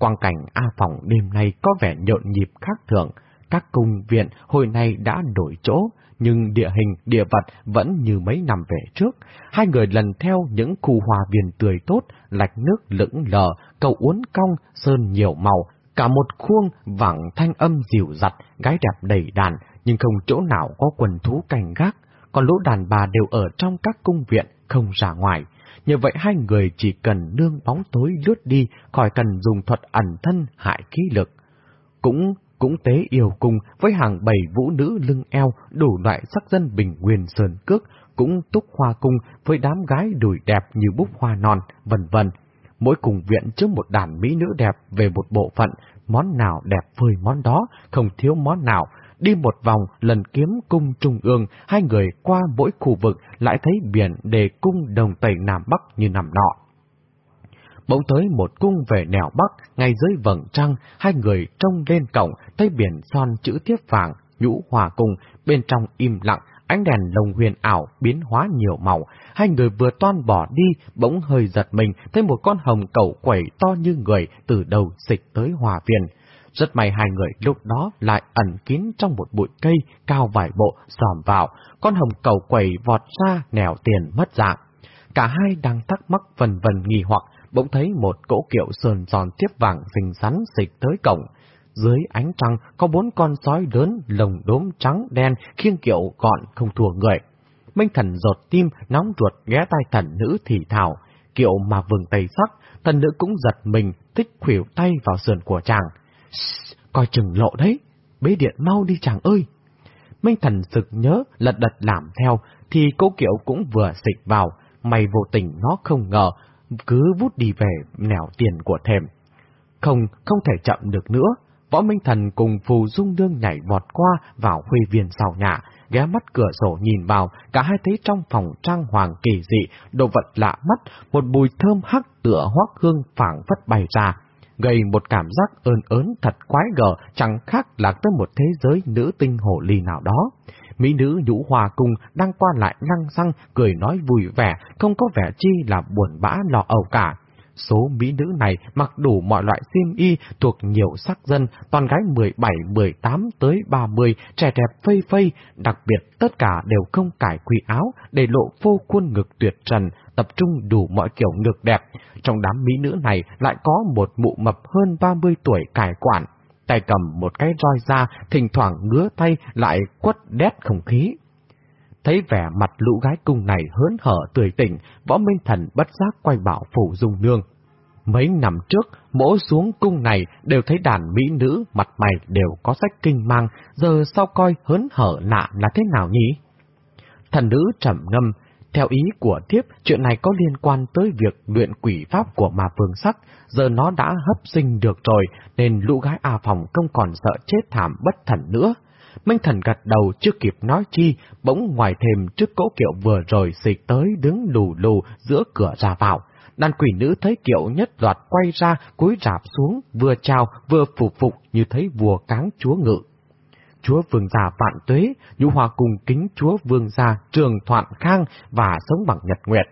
Quang cảnh A Phòng đêm nay có vẻ nhộn nhịp khác thường, các cung viện hồi nay đã đổi chỗ, nhưng địa hình, địa vật vẫn như mấy năm về trước. Hai người lần theo những khu hòa viên tươi tốt, lạch nước lững lờ, cầu uốn cong, sơn nhiều màu, cả một khuôn vẳng thanh âm dịu dặt, gái đẹp đầy đàn, nhưng không chỗ nào có quần thú cảnh gác, còn lũ đàn bà đều ở trong các cung viện, không ra ngoài. Như vậy hai người chỉ cần nương bóng tối lướt đi, khỏi cần dùng thuật ẩn thân hại khí lực. Cũng cũng tế yêu cùng với hàng bầy vũ nữ lưng eo đủ loại sắc dân bình nguyên sơn cước, cũng túc hoa cung với đám gái đùi đẹp như búp hoa non, vân vân. Mỗi cùng viện trước một đàn mỹ nữ đẹp về một bộ phận, món nào đẹp phơi món đó, không thiếu món nào, Đi một vòng lần kiếm cung trung ương, hai người qua mỗi khu vực lại thấy biển đề cung đồng tây Nam Bắc như nằm nọ. Bỗng tới một cung về nẻo Bắc, ngay dưới vầng trăng, hai người trông lên cổng, thấy biển son chữ tiếp vàng, nhũ hòa cung, bên trong im lặng, ánh đèn lồng huyền ảo biến hóa nhiều màu. Hai người vừa toan bỏ đi, bỗng hơi giật mình, thấy một con hồng cầu quẩy to như người từ đầu xịch tới hòa viên. Rất may hai người lúc đó lại ẩn kín trong một bụi cây cao vài bộ xòm vào, con hồng cầu quẩy vọt ra nẻo tiền mất dạng. Cả hai đang thắc mắc vần vần nghi hoặc, bỗng thấy một cỗ kiệu sườn giòn tiếp vàng rình rắn dịch tới cổng. Dưới ánh trăng có bốn con sói lớn lồng đốm trắng đen khiêng kiệu gọn không thua người. Minh thần rột tim, nóng ruột ghé tai thần nữ thì thảo Kiệu mà vừng tây sắc, thần nữ cũng giật mình, thích khuỷu tay vào sườn của chàng coi chừng lộ đấy, bế điện mau đi chàng ơi. Minh thần sực nhớ lật đật làm theo, thì cô kiệu cũng vừa xịt vào, mày vô tình nó không ngờ, cứ vút đi về nẻo tiền của thềm. Không, không thể chậm được nữa, Võ Minh Thần cùng Phù Dung Đương nhảy vọt qua vào khuê viên sau nhà, ghé mắt cửa sổ nhìn vào, cả hai thấy trong phòng trang hoàng kỳ dị, đồ vật lạ mắt, một mùi thơm hắc tựa hoác hương phảng phất bày ra, gây một cảm giác ơn ớn thật quái gở, chẳng khác là tới một thế giới nữ tinh hồ ly nào đó. Mỹ nữ nhũ hòa cung đang qua lại lăng xăng, cười nói vui vẻ, không có vẻ chi là buồn bã lo ẩu cả. Số mỹ nữ này mặc đủ mọi loại xiêm y thuộc nhiều sắc dân, toàn gái 17, 18 tới 30, trẻ đẹp phây phây, đặc biệt tất cả đều không cải quy áo để lộ vô khuôn ngực tuyệt trần, tập trung đủ mọi kiểu ngực đẹp. Trong đám mỹ nữ này lại có một mụ mập hơn 30 tuổi cải quản, tay cầm một cái roi ra, thỉnh thoảng ngứa tay lại quất đét không khí. Thấy vẻ mặt lũ gái cung này hớn hở tươi tỉnh, võ minh thần bất giác quay bảo phủ dung nương. Mấy năm trước, mỗi xuống cung này đều thấy đàn mỹ nữ mặt mày đều có sách kinh mang, giờ sau coi hớn hở lạ là thế nào nhỉ? Thần nữ trầm ngâm, theo ý của thiếp, chuyện này có liên quan tới việc luyện quỷ pháp của ma vương sắc, giờ nó đã hấp sinh được rồi, nên lũ gái A Phòng không còn sợ chết thảm bất thần nữa. Minh thần gật đầu chưa kịp nói chi, bỗng ngoài thềm trước cỗ kiệu vừa rồi xịt tới đứng lù lù giữa cửa ra vào. Đàn quỷ nữ thấy kiệu nhất loạt quay ra, cúi rạp xuống, vừa chào vừa phục phục như thấy vua cáng chúa ngự. Chúa vương gia vạn tuế, nhũ hòa cùng kính chúa vương gia trường thoạn khang và sống bằng nhật nguyệt.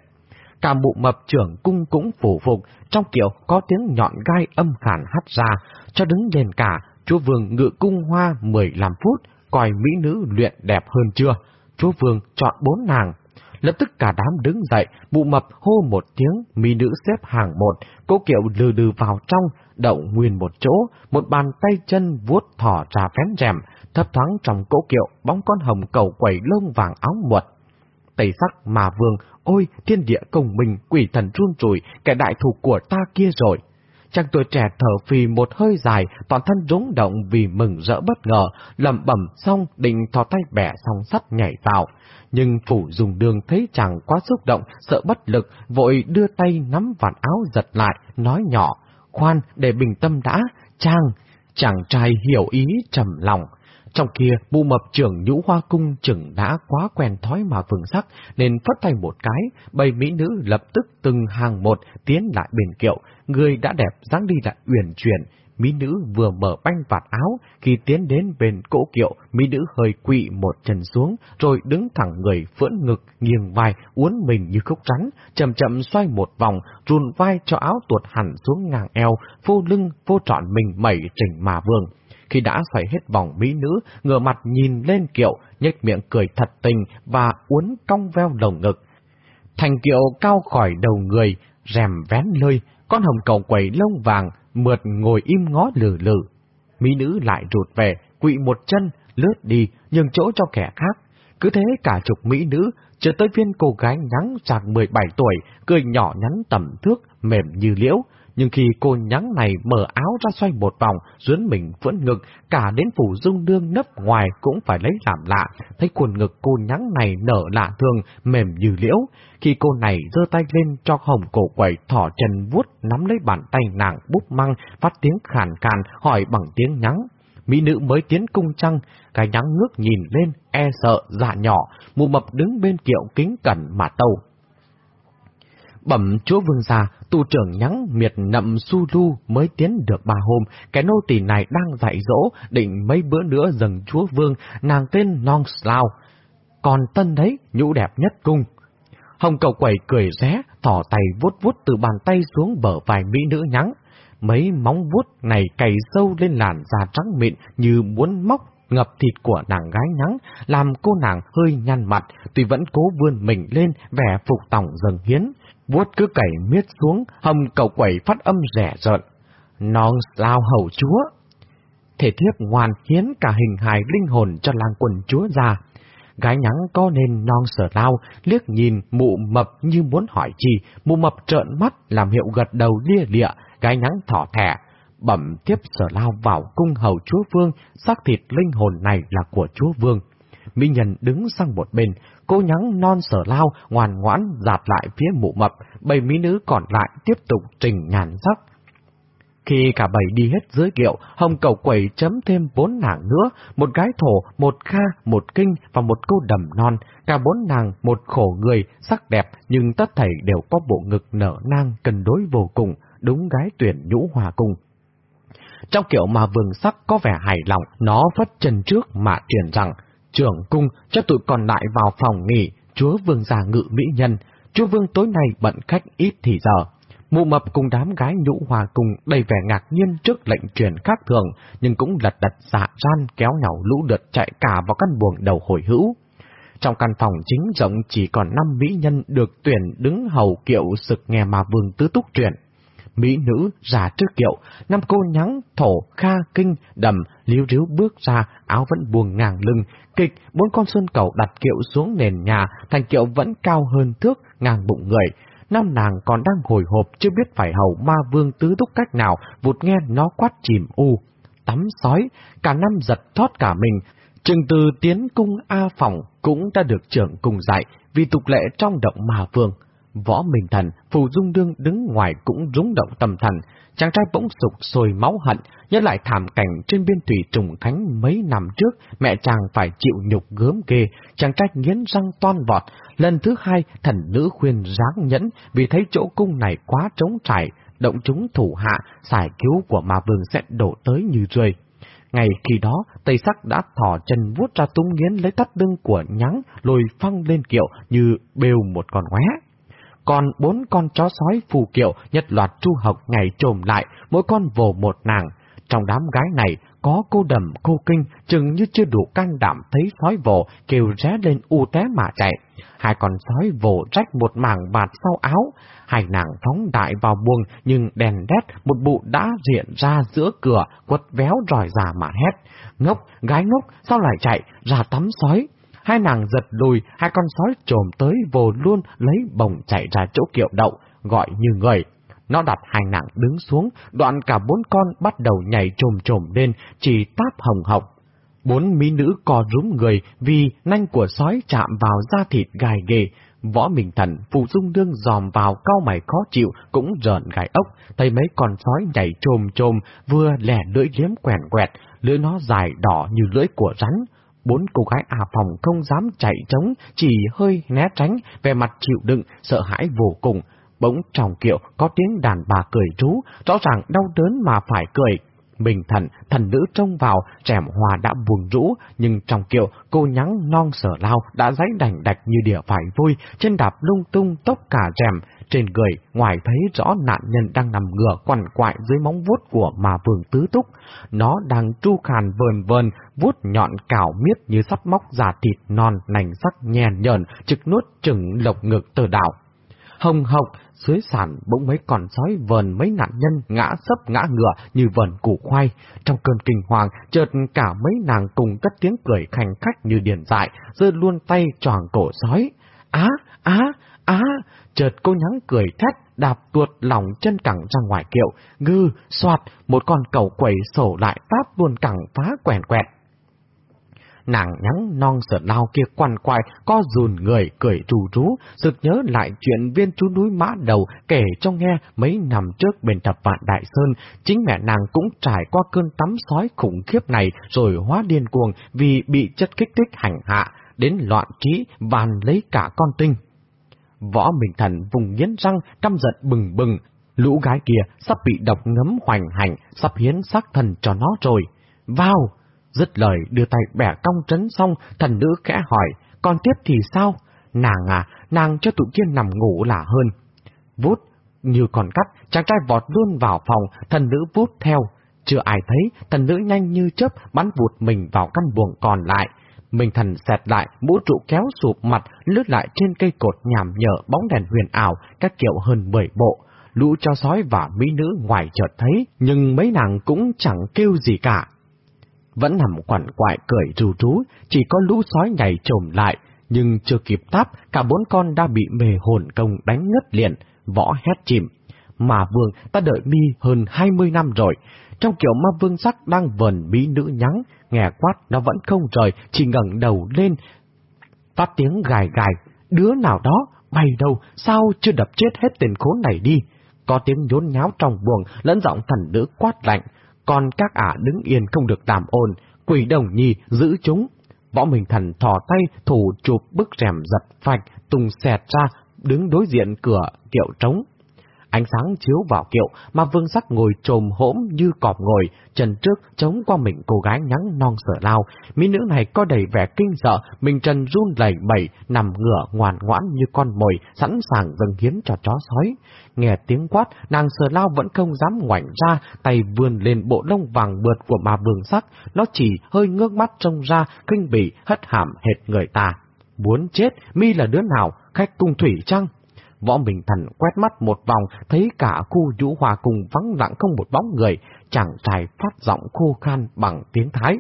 Cả mụ mập trưởng cung cũng phủ phục, trong kiểu có tiếng nhọn gai âm khản hắt ra, cho đứng lên cả, chúa vương ngự cung hoa 15 phút, coi mỹ nữ luyện đẹp hơn chưa? Chúa vương chọn bốn nàng. Lập tức cả đám đứng dậy, mụ mập hô một tiếng, mỹ nữ xếp hàng một, cô kiệu lừ lừ vào trong, đậu nguyên một chỗ, một bàn tay chân vuốt thỏ trà phén rèm, thấp thoáng trong cỗ kiệu bóng con hồng cầu quẩy lông vàng áo muột. Tây sắc mà vương, ôi thiên địa công mình, quỷ thần run rủi, kẻ đại thủ của ta kia rồi. Chàng tuổi trẻ thở phì một hơi dài, toàn thân rúng động vì mừng rỡ bất ngờ, lẩm bẩm xong định thò tay bẻ song sắt nhảy vào. Nhưng phủ dùng đường thấy chàng quá xúc động, sợ bất lực, vội đưa tay nắm vạt áo giật lại, nói nhỏ, khoan để bình tâm đã, chàng, chàng trai hiểu ý trầm lòng. Trong kia, mụ mập trưởng nhũ hoa cung chừng đã quá quen thói mà vừng sắc, nên phất tay một cái, bầy mỹ nữ lập tức từng hàng một tiến lại bên kiệu, người đã đẹp dáng đi lại uyển chuyển. Mỹ nữ vừa mở banh vạt áo, khi tiến đến bên cỗ kiệu, mỹ nữ hơi quỵ một chân xuống, rồi đứng thẳng người phưỡn ngực, nghiêng vai, uốn mình như khúc rắn, chậm chậm xoay một vòng, run vai cho áo tuột hẳn xuống ngang eo, vô lưng, vô trọn mình mẩy chỉnh mà vương. Khi đã xoay hết vòng mỹ nữ, ngửa mặt nhìn lên kiệu, nhếch miệng cười thật tình và uốn cong veo lồng ngực. Thành kiệu cao khỏi đầu người, rèm vén lơi, con hồng cầu quẩy lông vàng, mượt ngồi im ngó lử lử. Mỹ nữ lại rụt về, quỵ một chân, lướt đi, nhường chỗ cho kẻ khác. Cứ thế cả chục mỹ nữ, chờ tới viên cô gái nhắn chạc 17 tuổi, cười nhỏ nhắn tầm thước, mềm như liễu, nhưng khi cô nhắn này mở áo ra xoay một vòng, dướn mình vẫn ngực, cả đến phủ dung đương nấp ngoài cũng phải lấy làm lạ, thấy quần ngực cô nhắn này nở lạ thường, mềm như liễu. Khi cô này giơ tay lên cho hồng cổ quẩy thỏ chân vuốt nắm lấy bàn tay nàng búp măng, phát tiếng khàn khàn, hỏi bằng tiếng nhắn. Mỹ nữ mới tiến cung trăng, cái nhắn ngước nhìn lên, e sợ, dạ nhỏ, mụ mập đứng bên kiệu kính cẩn mà tâu. Bẩm chúa vương gia, tu trưởng nhắn miệt nậm su lu mới tiến được ba hôm, cái nô tỳ này đang dạy dỗ, định mấy bữa nữa dần chúa vương, nàng tên Non Slao. Còn tân đấy, nhũ đẹp nhất cung. Hồng cầu quẩy cười ré, thỏ tay vuốt vuốt từ bàn tay xuống bờ vài mỹ nữ nhắn. Mấy móng vuốt này cày sâu lên làn da trắng mịn như muốn móc ngập thịt của nàng gái nhắn, làm cô nàng hơi nhăn mặt, tuy vẫn cố vươn mình lên vẻ phục tòng dần hiến vuốt cứ cày miết xuống, hầm cầu quẩy phát âm rẻ rợn. Non lao hầu chúa. Thể thiếp ngoan hiến cả hình hài linh hồn cho lang quần chúa ra. Gái nhắn có nên non sở lao, liếc nhìn mụ mập như muốn hỏi chi, mụ mập trợn mắt làm hiệu gật đầu lia lịa, gái nhắn thỏ thẻ. Bẩm tiếp sở lao vào cung hầu chúa vương, xác thịt linh hồn này là của chúa vương. Mỹ nhân đứng sang một bên, cô nhắn non sở lao, ngoan ngoãn dạt lại phía mụ mập, bầy mỹ nữ còn lại tiếp tục trình nhàn sắc. Khi cả bầy đi hết dưới kiệu, hồng cầu quẩy chấm thêm bốn nàng nữa, một gái thổ, một kha, một kinh và một cô đầm non. Cả bốn nàng, một khổ người, sắc đẹp, nhưng tất thảy đều có bộ ngực nở nang cân đối vô cùng, đúng gái tuyển nhũ hòa cùng. Trong kiểu mà vườn sắc có vẻ hài lòng, nó phất chân trước mà truyền rằng, trưởng cung cho tụi còn lại vào phòng nghỉ, chúa vương già ngự mỹ nhân, chúa vương tối nay bận khách ít thì giờ. Mụ mập cùng đám gái nhũ hòa cùng đầy vẻ ngạc nhiên trước lệnh truyền khác thường, nhưng cũng lật đật dạ ran kéo nhau lũ đợt chạy cả vào căn buồng đầu hồi hữu. Trong căn phòng chính rộng chỉ còn năm mỹ nhân được tuyển đứng hầu kiệu sực nghe mà vương tứ túc truyền mỹ nữ già trước kiệu, năm cô nhắng, thổ, kha, kinh, đầm, liếu ríu bước ra, áo vẫn buông ngang lưng, kịch, bốn con xuân cầu đặt kiệu xuống nền nhà, thành kiệu vẫn cao hơn thước, ngang bụng người. Năm nàng còn đang hồi hộp chưa biết phải hầu ma vương tứ túc cách nào, vụt nghe nó quát chìm u. Tắm sói, cả năm giật thoát cả mình, Trừng từ tiến cung A phòng cũng đã được trưởng cùng dạy vì tục lệ trong động mà vương. Võ Minh Thần, Phù Dung Đương đứng ngoài cũng rúng động tâm thần, chàng trai bỗng sục sôi máu hận, nhớ lại thảm cảnh trên biên thủy trùng thánh mấy năm trước, mẹ chàng phải chịu nhục gớm ghê, chàng trai nghiến răng toan vọt, lần thứ hai thần nữ khuyên ráng nhẫn vì thấy chỗ cung này quá trống trải, động chúng thủ hạ, giải cứu của ma vương sẽ đổ tới như rơi. Ngày khi đó, Tây Sắc đã thỏ chân vuốt ra tung nghiến lấy tắt đưng của nhắng, lồi phăng lên kiệu như bêu một con ngoé còn bốn con chó sói phù kiệu nhất loạt chu học ngày trồm lại, mỗi con vồ một nàng. Trong đám gái này, có cô đầm, cô kinh, chừng như chưa đủ can đảm thấy sói vồ, kêu ré lên u té mà chạy. Hai con sói vồ rách một mảng bạt sau áo, hai nàng phóng đại vào buồng, nhưng đèn đét, một bụ đã diện ra giữa cửa, quật véo ròi già mà hét. Ngốc, gái ngốc, sao lại chạy, ra tắm sói, Hai nàng giật lùi, hai con sói trồm tới vồ luôn lấy bồng chạy ra chỗ kiệu đậu, gọi như người. Nó đặt hai nàng đứng xuống, đoạn cả bốn con bắt đầu nhảy trồm trồm lên, chỉ táp hồng hộc. Bốn mỹ nữ co rúm người vì nanh của sói chạm vào da thịt gai ghê. Võ Minh Thần, Phù Dung Đương dòm vào cao mày khó chịu, cũng rợn gai ốc, thấy mấy con sói nhảy trồm trồm, vừa lẻ lưỡi liếm quèn quẹt, lưỡi nó dài đỏ như lưỡi của rắn. Bốn cô gái à phòng không dám chạy trống, chỉ hơi né tránh, về mặt chịu đựng, sợ hãi vô cùng. Bỗng trọng kiệu có tiếng đàn bà cười rú, rõ ràng đau đớn mà phải cười. Mình thần, thần nữ trông vào, trẻm hòa đã buồn rũ, nhưng trong kiệu, cô nhắn non sở lao đã giấy đành đạch như địa phải vui, trên đạp lung tung tốc cả rèm, trên người, ngoài thấy rõ nạn nhân đang nằm ngửa quằn quại dưới móng vuốt của mà vương tứ túc. Nó đang tru khàn vờn vờn, vuốt nhọn cào miết như sắp móc giả thịt non nành sắc nhèn nhờn, trực nuốt chừng lộc ngực tờ đảo. Hồng hộc, dưới sàn bỗng mấy con sói vờn mấy nạn nhân ngã sấp ngã ngựa như vờn củ khoai. Trong cơn kinh hoàng, chợt cả mấy nàng cùng cất tiếng cười khanh khách như điền dại, giơ luôn tay tròn cổ sói. Á, á, á, chợt cô nhắng cười thét, đạp tuột lòng chân cẳng ra ngoài kiệu, ngư, soạt, một con cầu quẩy sổ lại táp luôn cẳng phá quèn quẹt. Nàng nhắn non sợ lao kia quằn quại, co rùn người, cười trù rú, sực nhớ lại chuyện viên chú núi mã đầu kể cho nghe mấy năm trước bên thập vạn Đại Sơn, chính mẹ nàng cũng trải qua cơn tắm sói khủng khiếp này rồi hóa điên cuồng vì bị chất kích thích hành hạ, đến loạn trí, bàn lấy cả con tinh. Võ Minh Thần vùng nghiến răng, căm giận bừng bừng. Lũ gái kia sắp bị độc ngấm hoành hành, sắp hiến xác thần cho nó rồi. Vào! Dứt lời đưa tay bẻ cong trấn xong, thần nữ khẽ hỏi, còn tiếp thì sao? Nàng à, nàng cho tụi kia nằm ngủ là hơn. Vút, như còn cắt, chàng trai vọt luôn vào phòng, thần nữ vút theo. Chưa ai thấy, thần nữ nhanh như chớp bắn vụt mình vào căn buồng còn lại. mình thần xẹt lại, mũ trụ kéo sụp mặt, lướt lại trên cây cột nhảm nhở bóng đèn huyền ảo, các kiểu hơn mười bộ. Lũ cho sói và mỹ nữ ngoài chợt thấy, nhưng mấy nàng cũng chẳng kêu gì cả. Vẫn nằm quằn quại cười rú rú, chỉ có lũ sói nhảy trồm lại, nhưng chưa kịp táp, cả bốn con đã bị mề hồn công đánh ngất liền, võ hét chìm. Mà vương ta đợi mi hơn hai mươi năm rồi, trong kiểu ma vương sắc đang vần bí nữ nhắng, nghe quát nó vẫn không rời, chỉ ngẩng đầu lên, phát tiếng gài gài, đứa nào đó, bay đâu, sao chưa đập chết hết tên khốn này đi. có tiếng nhốn nháo trong buồng, lẫn giọng thần nữ quát lạnh, còn các ả đứng yên không được tạm ồn, quỷ đồng nhi giữ chúng. Võ Minh Thần thò tay thủ chụp bức rèm giật phạch, tung xẹt ra, đứng đối diện cửa kiệu trống. Ánh sáng chiếu vào kiệu, mà vương sắc ngồi trồm hỗm như cọp ngồi, chân trước chống qua mình cô gái nhắn non sợ lao. Mỹ nữ này có đầy vẻ kinh sợ, mình trần run lẩy bẩy, nằm ngửa ngoan ngoãn như con mồi, sẵn sàng dâng hiến cho chó sói. Nghe tiếng quát, nàng sờ lao vẫn không dám ngoảnh ra, tay vươn lên bộ lông vàng bượt của ma vương sắc, nó chỉ hơi ngước mắt trông ra, kinh bỉ, hất hàm hệt người ta. Muốn chết, mi là đứa nào, khách cung thủy chăng? Võ Bình Thần quét mắt một vòng, thấy cả khu vũ hòa cùng vắng lặng không một bóng người, chàng trai phát giọng khô khan bằng tiếng Thái.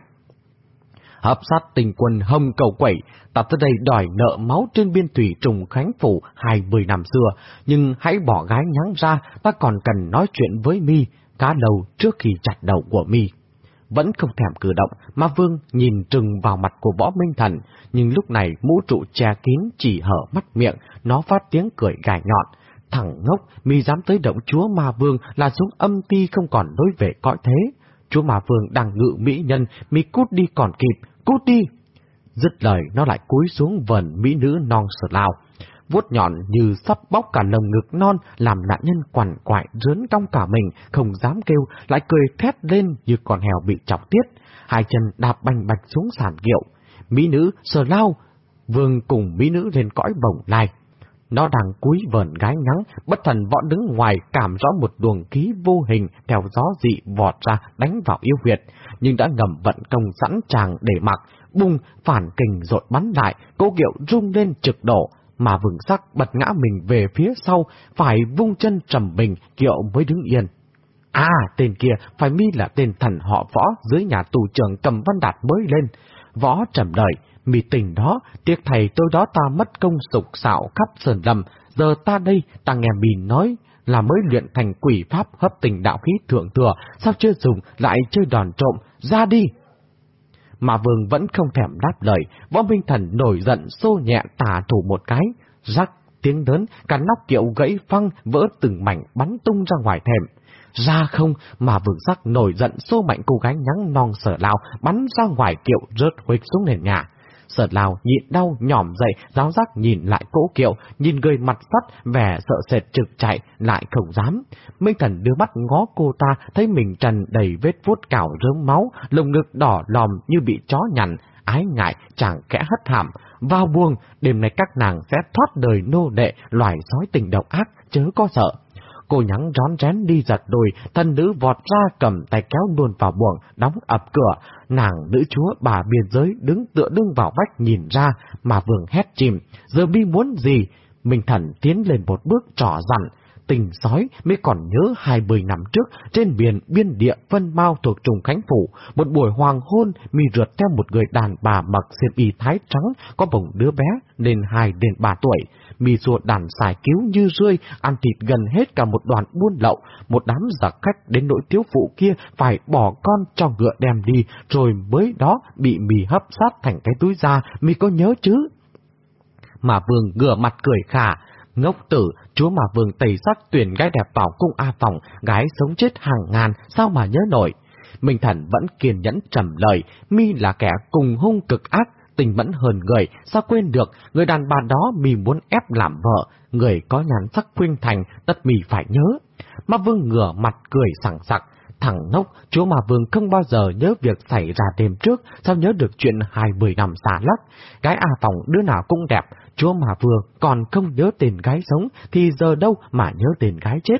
Hợp sát tình quân hâm cầu quẩy, ta tới đây đòi nợ máu trên biên thủy trùng khánh phủ hai mươi năm xưa, nhưng hãy bỏ gái nhắn ra, ta còn cần nói chuyện với mi, cá đầu trước khi chặt đầu của mi vẫn không thèm cử động, mà Vương nhìn trừng vào mặt của võ minh thần, nhưng lúc này mũ trụ che kín chỉ hở mắt miệng, nó phát tiếng cười gài nhọn. Thằng ngốc, mi dám tới động chúa ma vương là xuống âm ti không còn đối về cõi thế. Chúa ma vương đang ngự mỹ nhân, mi cút đi còn kịp, cút đi. Dứt lời nó lại cúi xuống vần mỹ nữ non sờ lao vuốt nhọn như sắp bóc cả lồng ngực non, làm nạn nhân quằn quại rướn trong cả mình, không dám kêu, lại cười thét lên như con heo bị chọc tiết. Hai chân đạp bành bạch xuống sàn kiệu. Mỹ nữ sờ lao, vương cùng mỹ nữ lên cõi bồng lai. Nó đang cúi vờn gái ngắn bất thần võ đứng ngoài cảm rõ một luồng khí vô hình theo gió dị vọt ra đánh vào yêu huyệt, nhưng đã ngầm vận công sẵn chàng để mặc, bung phản kình rội bắn lại, cô kiệu rung lên trực đổ, mà vững sắc bật ngã mình về phía sau, phải vung chân trầm bình, kiệu mới đứng yên. À, tên kia, phải mi là tên thần họ võ dưới nhà tù trưởng cầm văn đạt mới lên. Võ trầm đợi, mì tình đó, tiếc thầy tôi đó ta mất công sục xạo khắp sơn lầm giờ ta đây, ta nghe mì nói, là mới luyện thành quỷ pháp hấp tình đạo khí thượng thừa, sao chưa dùng, lại chơi đòn trộm, ra đi, mà vương vẫn không thèm đáp lời, võ minh thần nổi giận xô nhẹ tả thủ một cái, rắc tiếng lớn, cả nóc kiệu gãy phăng vỡ từng mảnh bắn tung ra ngoài thềm. Ra không mà vương sắc nổi giận xô mạnh cô gái nhắn non sở lao bắn ra ngoài kiệu rớt huých xuống nền nhà. Sở lao nhịn đau nhỏm dậy, giáo giác nhìn lại cỗ kiệu, nhìn người mặt sắt, vẻ sợ sệt trực chạy, lại không dám. Minh thần đưa mắt ngó cô ta, thấy mình trần đầy vết vuốt cào rớm máu, lồng ngực đỏ lòm như bị chó nhằn, ái ngại, chẳng kẽ hất hàm. Vào buông, đêm nay các nàng sẽ thoát đời nô đệ, loài sói tình độc ác, chớ có sợ. Cô nhắn rón rén đi giật đùi, thân nữ vọt ra cầm tay kéo luôn vào buồng, đóng ập cửa. Nàng nữ chúa bà biên giới đứng tựa lưng vào vách nhìn ra, mà vương hét chìm. Giờ bi muốn gì? Minh thần tiến lên một bước trỏ dặn, tình sói mới còn nhớ hai mươi năm trước trên biển biên địa Vân Mao thuộc trùng Khánh Phủ, một buổi hoàng hôn mi rượt theo một người đàn bà mặc xiêm y thái trắng có bồng đứa bé nên hai đến ba tuổi. mì ruột đàn xài cứu như rươi, ăn thịt gần hết cả một đoàn buôn lậu, một đám giặc khách đến nỗi thiếu phụ kia phải bỏ con cho ngựa đem đi, rồi mới đó bị mì hấp sát thành cái túi da, mì có nhớ chứ? Mà vương ngửa mặt cười khả, Ngốc tử, chúa mà vương tẩy sắc tuyển gái đẹp vào cung A phòng, gái sống chết hàng ngàn, sao mà nhớ nổi. Minh Thần vẫn kiên nhẫn trầm lời, mi là kẻ cùng hung cực ác, tình mẫn hơn người, sao quên được, người đàn bà đó mi muốn ép làm vợ, người có nhàn sắc khuyên thành, tất mi phải nhớ. Mà vương ngửa mặt cười sảng sặc, thằng ngốc, chúa mà vương không bao giờ nhớ việc xảy ra đêm trước, sao nhớ được chuyện hai mươi năm xa lắc. Gái A phòng đứa nào cũng đẹp, Chúa mà vừa còn không nhớ tên gái sống thì giờ đâu mà nhớ tên gái chết.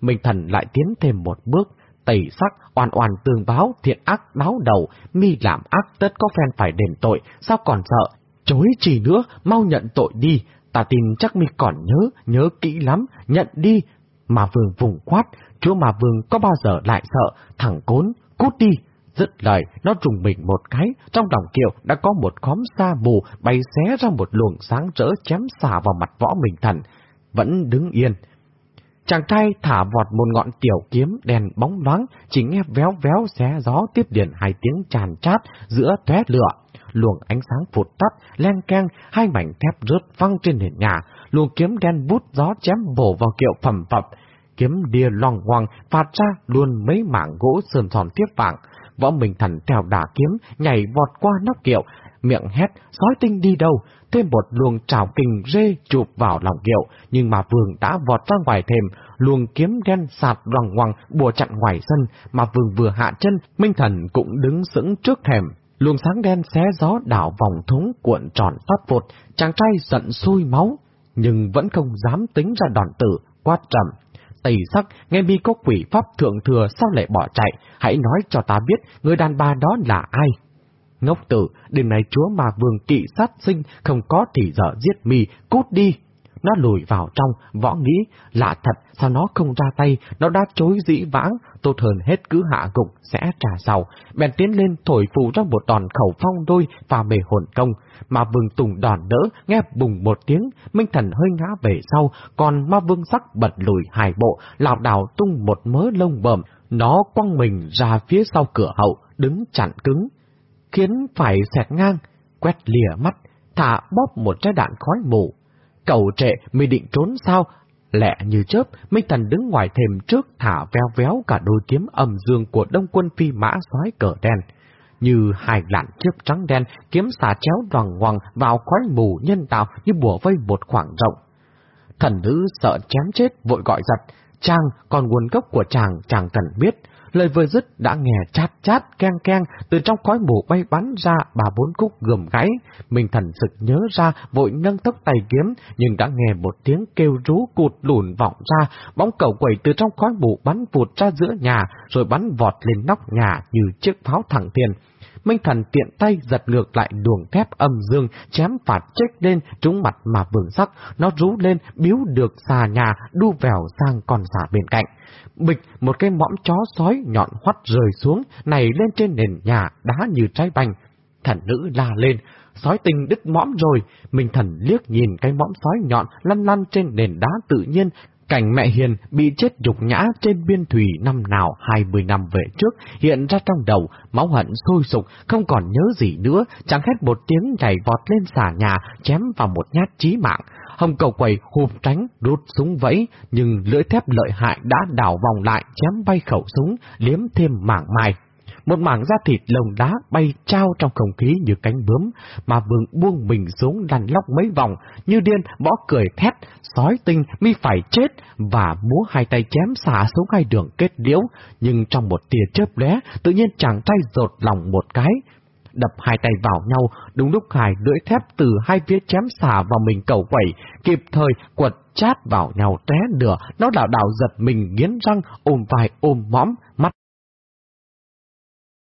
Minh thần lại tiến thêm một bước, tẩy sắc, oan oan tương báo, thiện ác báo đầu, mi làm ác tất có phen phải đền tội, sao còn sợ? Chối chỉ nữa, mau nhận tội đi, ta tin chắc mi còn nhớ, nhớ kỹ lắm, nhận đi. Mà vương vùng quát, chúa mà vương có bao giờ lại sợ, thẳng cốn, cút đi. Dứt lời, nó trùng mình một cái, trong lòng kiệu đã có một khóm sa mù bay xé ra một luồng sáng rỡ chém xả vào mặt võ mình thần, vẫn đứng yên. Chàng trai thả vọt một ngọn tiểu kiếm đèn bóng loáng, chỉ nghe véo véo xé gió tiếp điện hai tiếng tràn chát giữa tóe lửa. Luồng ánh sáng phụt tắt, len keng, hai mảnh thép rớt văng trên nền nhà, luồng kiếm đen bút gió chém bổ vào kiệu phẩm phập kiếm đia long hoang phạt ra luôn mấy mảng gỗ sơn sòn tiếp vàng. Võ Minh Thần theo đà kiếm, nhảy vọt qua nóc kiệu, miệng hét, sói tinh đi đâu, thêm một luồng trào kình rê chụp vào lòng kiệu, nhưng mà vương đã vọt ra ngoài thềm, luồng kiếm đen sạt loằng ngoằng bùa chặn ngoài sân, mà vương vừa hạ chân, Minh Thần cũng đứng sững trước thềm. Luồng sáng đen xé gió đảo vòng thúng cuộn tròn phát vột, chàng trai giận sôi máu, nhưng vẫn không dám tính ra đòn tử, quát trầm. Tây sắc, nghe mi có quỷ pháp thượng thừa sao lại bỏ chạy, hãy nói cho ta biết người đàn bà đó là ai. Ngốc tử, đêm nay chúa mà vương kỵ sát sinh, không có thì dở giết mi, cút đi. Nó lùi vào trong, võ nghĩ, lạ thật, sao nó không ra tay, nó đã chối dĩ vãng, tốt hơn hết cứ hạ gục, sẽ trả sau. Bèn tiến lên thổi phù ra một đòn khẩu phong đôi và bề hồn công, mà vương tùng đòn đỡ, nghe bùng một tiếng, Minh Thần hơi ngã về sau, còn ma vương sắc bật lùi hai bộ, lào đảo tung một mớ lông bờm, nó quăng mình ra phía sau cửa hậu, đứng chặn cứng, khiến phải xẹt ngang, quét lìa mắt, thả bóp một trái đạn khói mù. Cầu trệ, mi định trốn sao? Lẹ như chớp, Minh Thần đứng ngoài thềm trước thả véo véo cả đôi kiếm âm dương của đông quân phi mã xoái cờ đen. Như hai lạn chớp trắng đen, kiếm xà chéo đoàn ngoằng vào khói mù nhân tạo như bùa vây một khoảng rộng. Thần nữ sợ chém chết vội gọi giật, chàng còn nguồn gốc của chàng chàng cần biết, Lời vừa dứt đã nghe chát chát keng keng từ trong khói mù bay bắn ra bà bốn cúc gườm gáy. Mình thần sực nhớ ra vội nâng tốc tay kiếm nhưng đã nghe một tiếng kêu rú cụt lùn vọng ra, bóng cầu quẩy từ trong khói mù bắn vụt ra giữa nhà rồi bắn vọt lên nóc nhà như chiếc pháo thẳng tiền. Minh thần tiện tay giật ngược lại luồng thép âm dương, chém phạt chết lên, trúng mặt mà vườn sắc, nó rú lên, biếu được xà nhà, đu vèo sang con xà bên cạnh. Bịch, một cái mõm chó sói nhọn hoắt rơi xuống, này lên trên nền nhà, đá như trái banh. Thần nữ la lên, sói tinh đứt mõm rồi, mình thần liếc nhìn cái mõm sói nhọn lăn lăn trên nền đá tự nhiên, Cảnh mẹ Hiền bị chết dục nhã trên biên thủy năm nào hai mươi năm về trước hiện ra trong đầu, máu hận sôi sục, không còn nhớ gì nữa, chẳng hết một tiếng nhảy vọt lên xà nhà, chém vào một nhát chí mạng. Hồng cầu quầy hụp tránh, rút súng vẫy, nhưng lưỡi thép lợi hại đã đảo vòng lại chém bay khẩu súng, liếm thêm mảng mài một mảng da thịt lồng đá bay trao trong không khí như cánh bướm, mà vương buông mình xuống lăn lóc mấy vòng, như điên bỏ cười thét, sói tinh mi phải chết, và múa hai tay chém xả xuống hai đường kết liễu, nhưng trong một tia chớp lé, tự nhiên chàng trai rột lòng một cái, đập hai tay vào nhau, đúng lúc Hải lưỡi thép từ hai phía chém xả vào mình cầu quẩy, kịp thời quật chát vào nhau té nửa, nó đảo đảo giật mình nghiến răng, ôm vai ôm mõm, mắt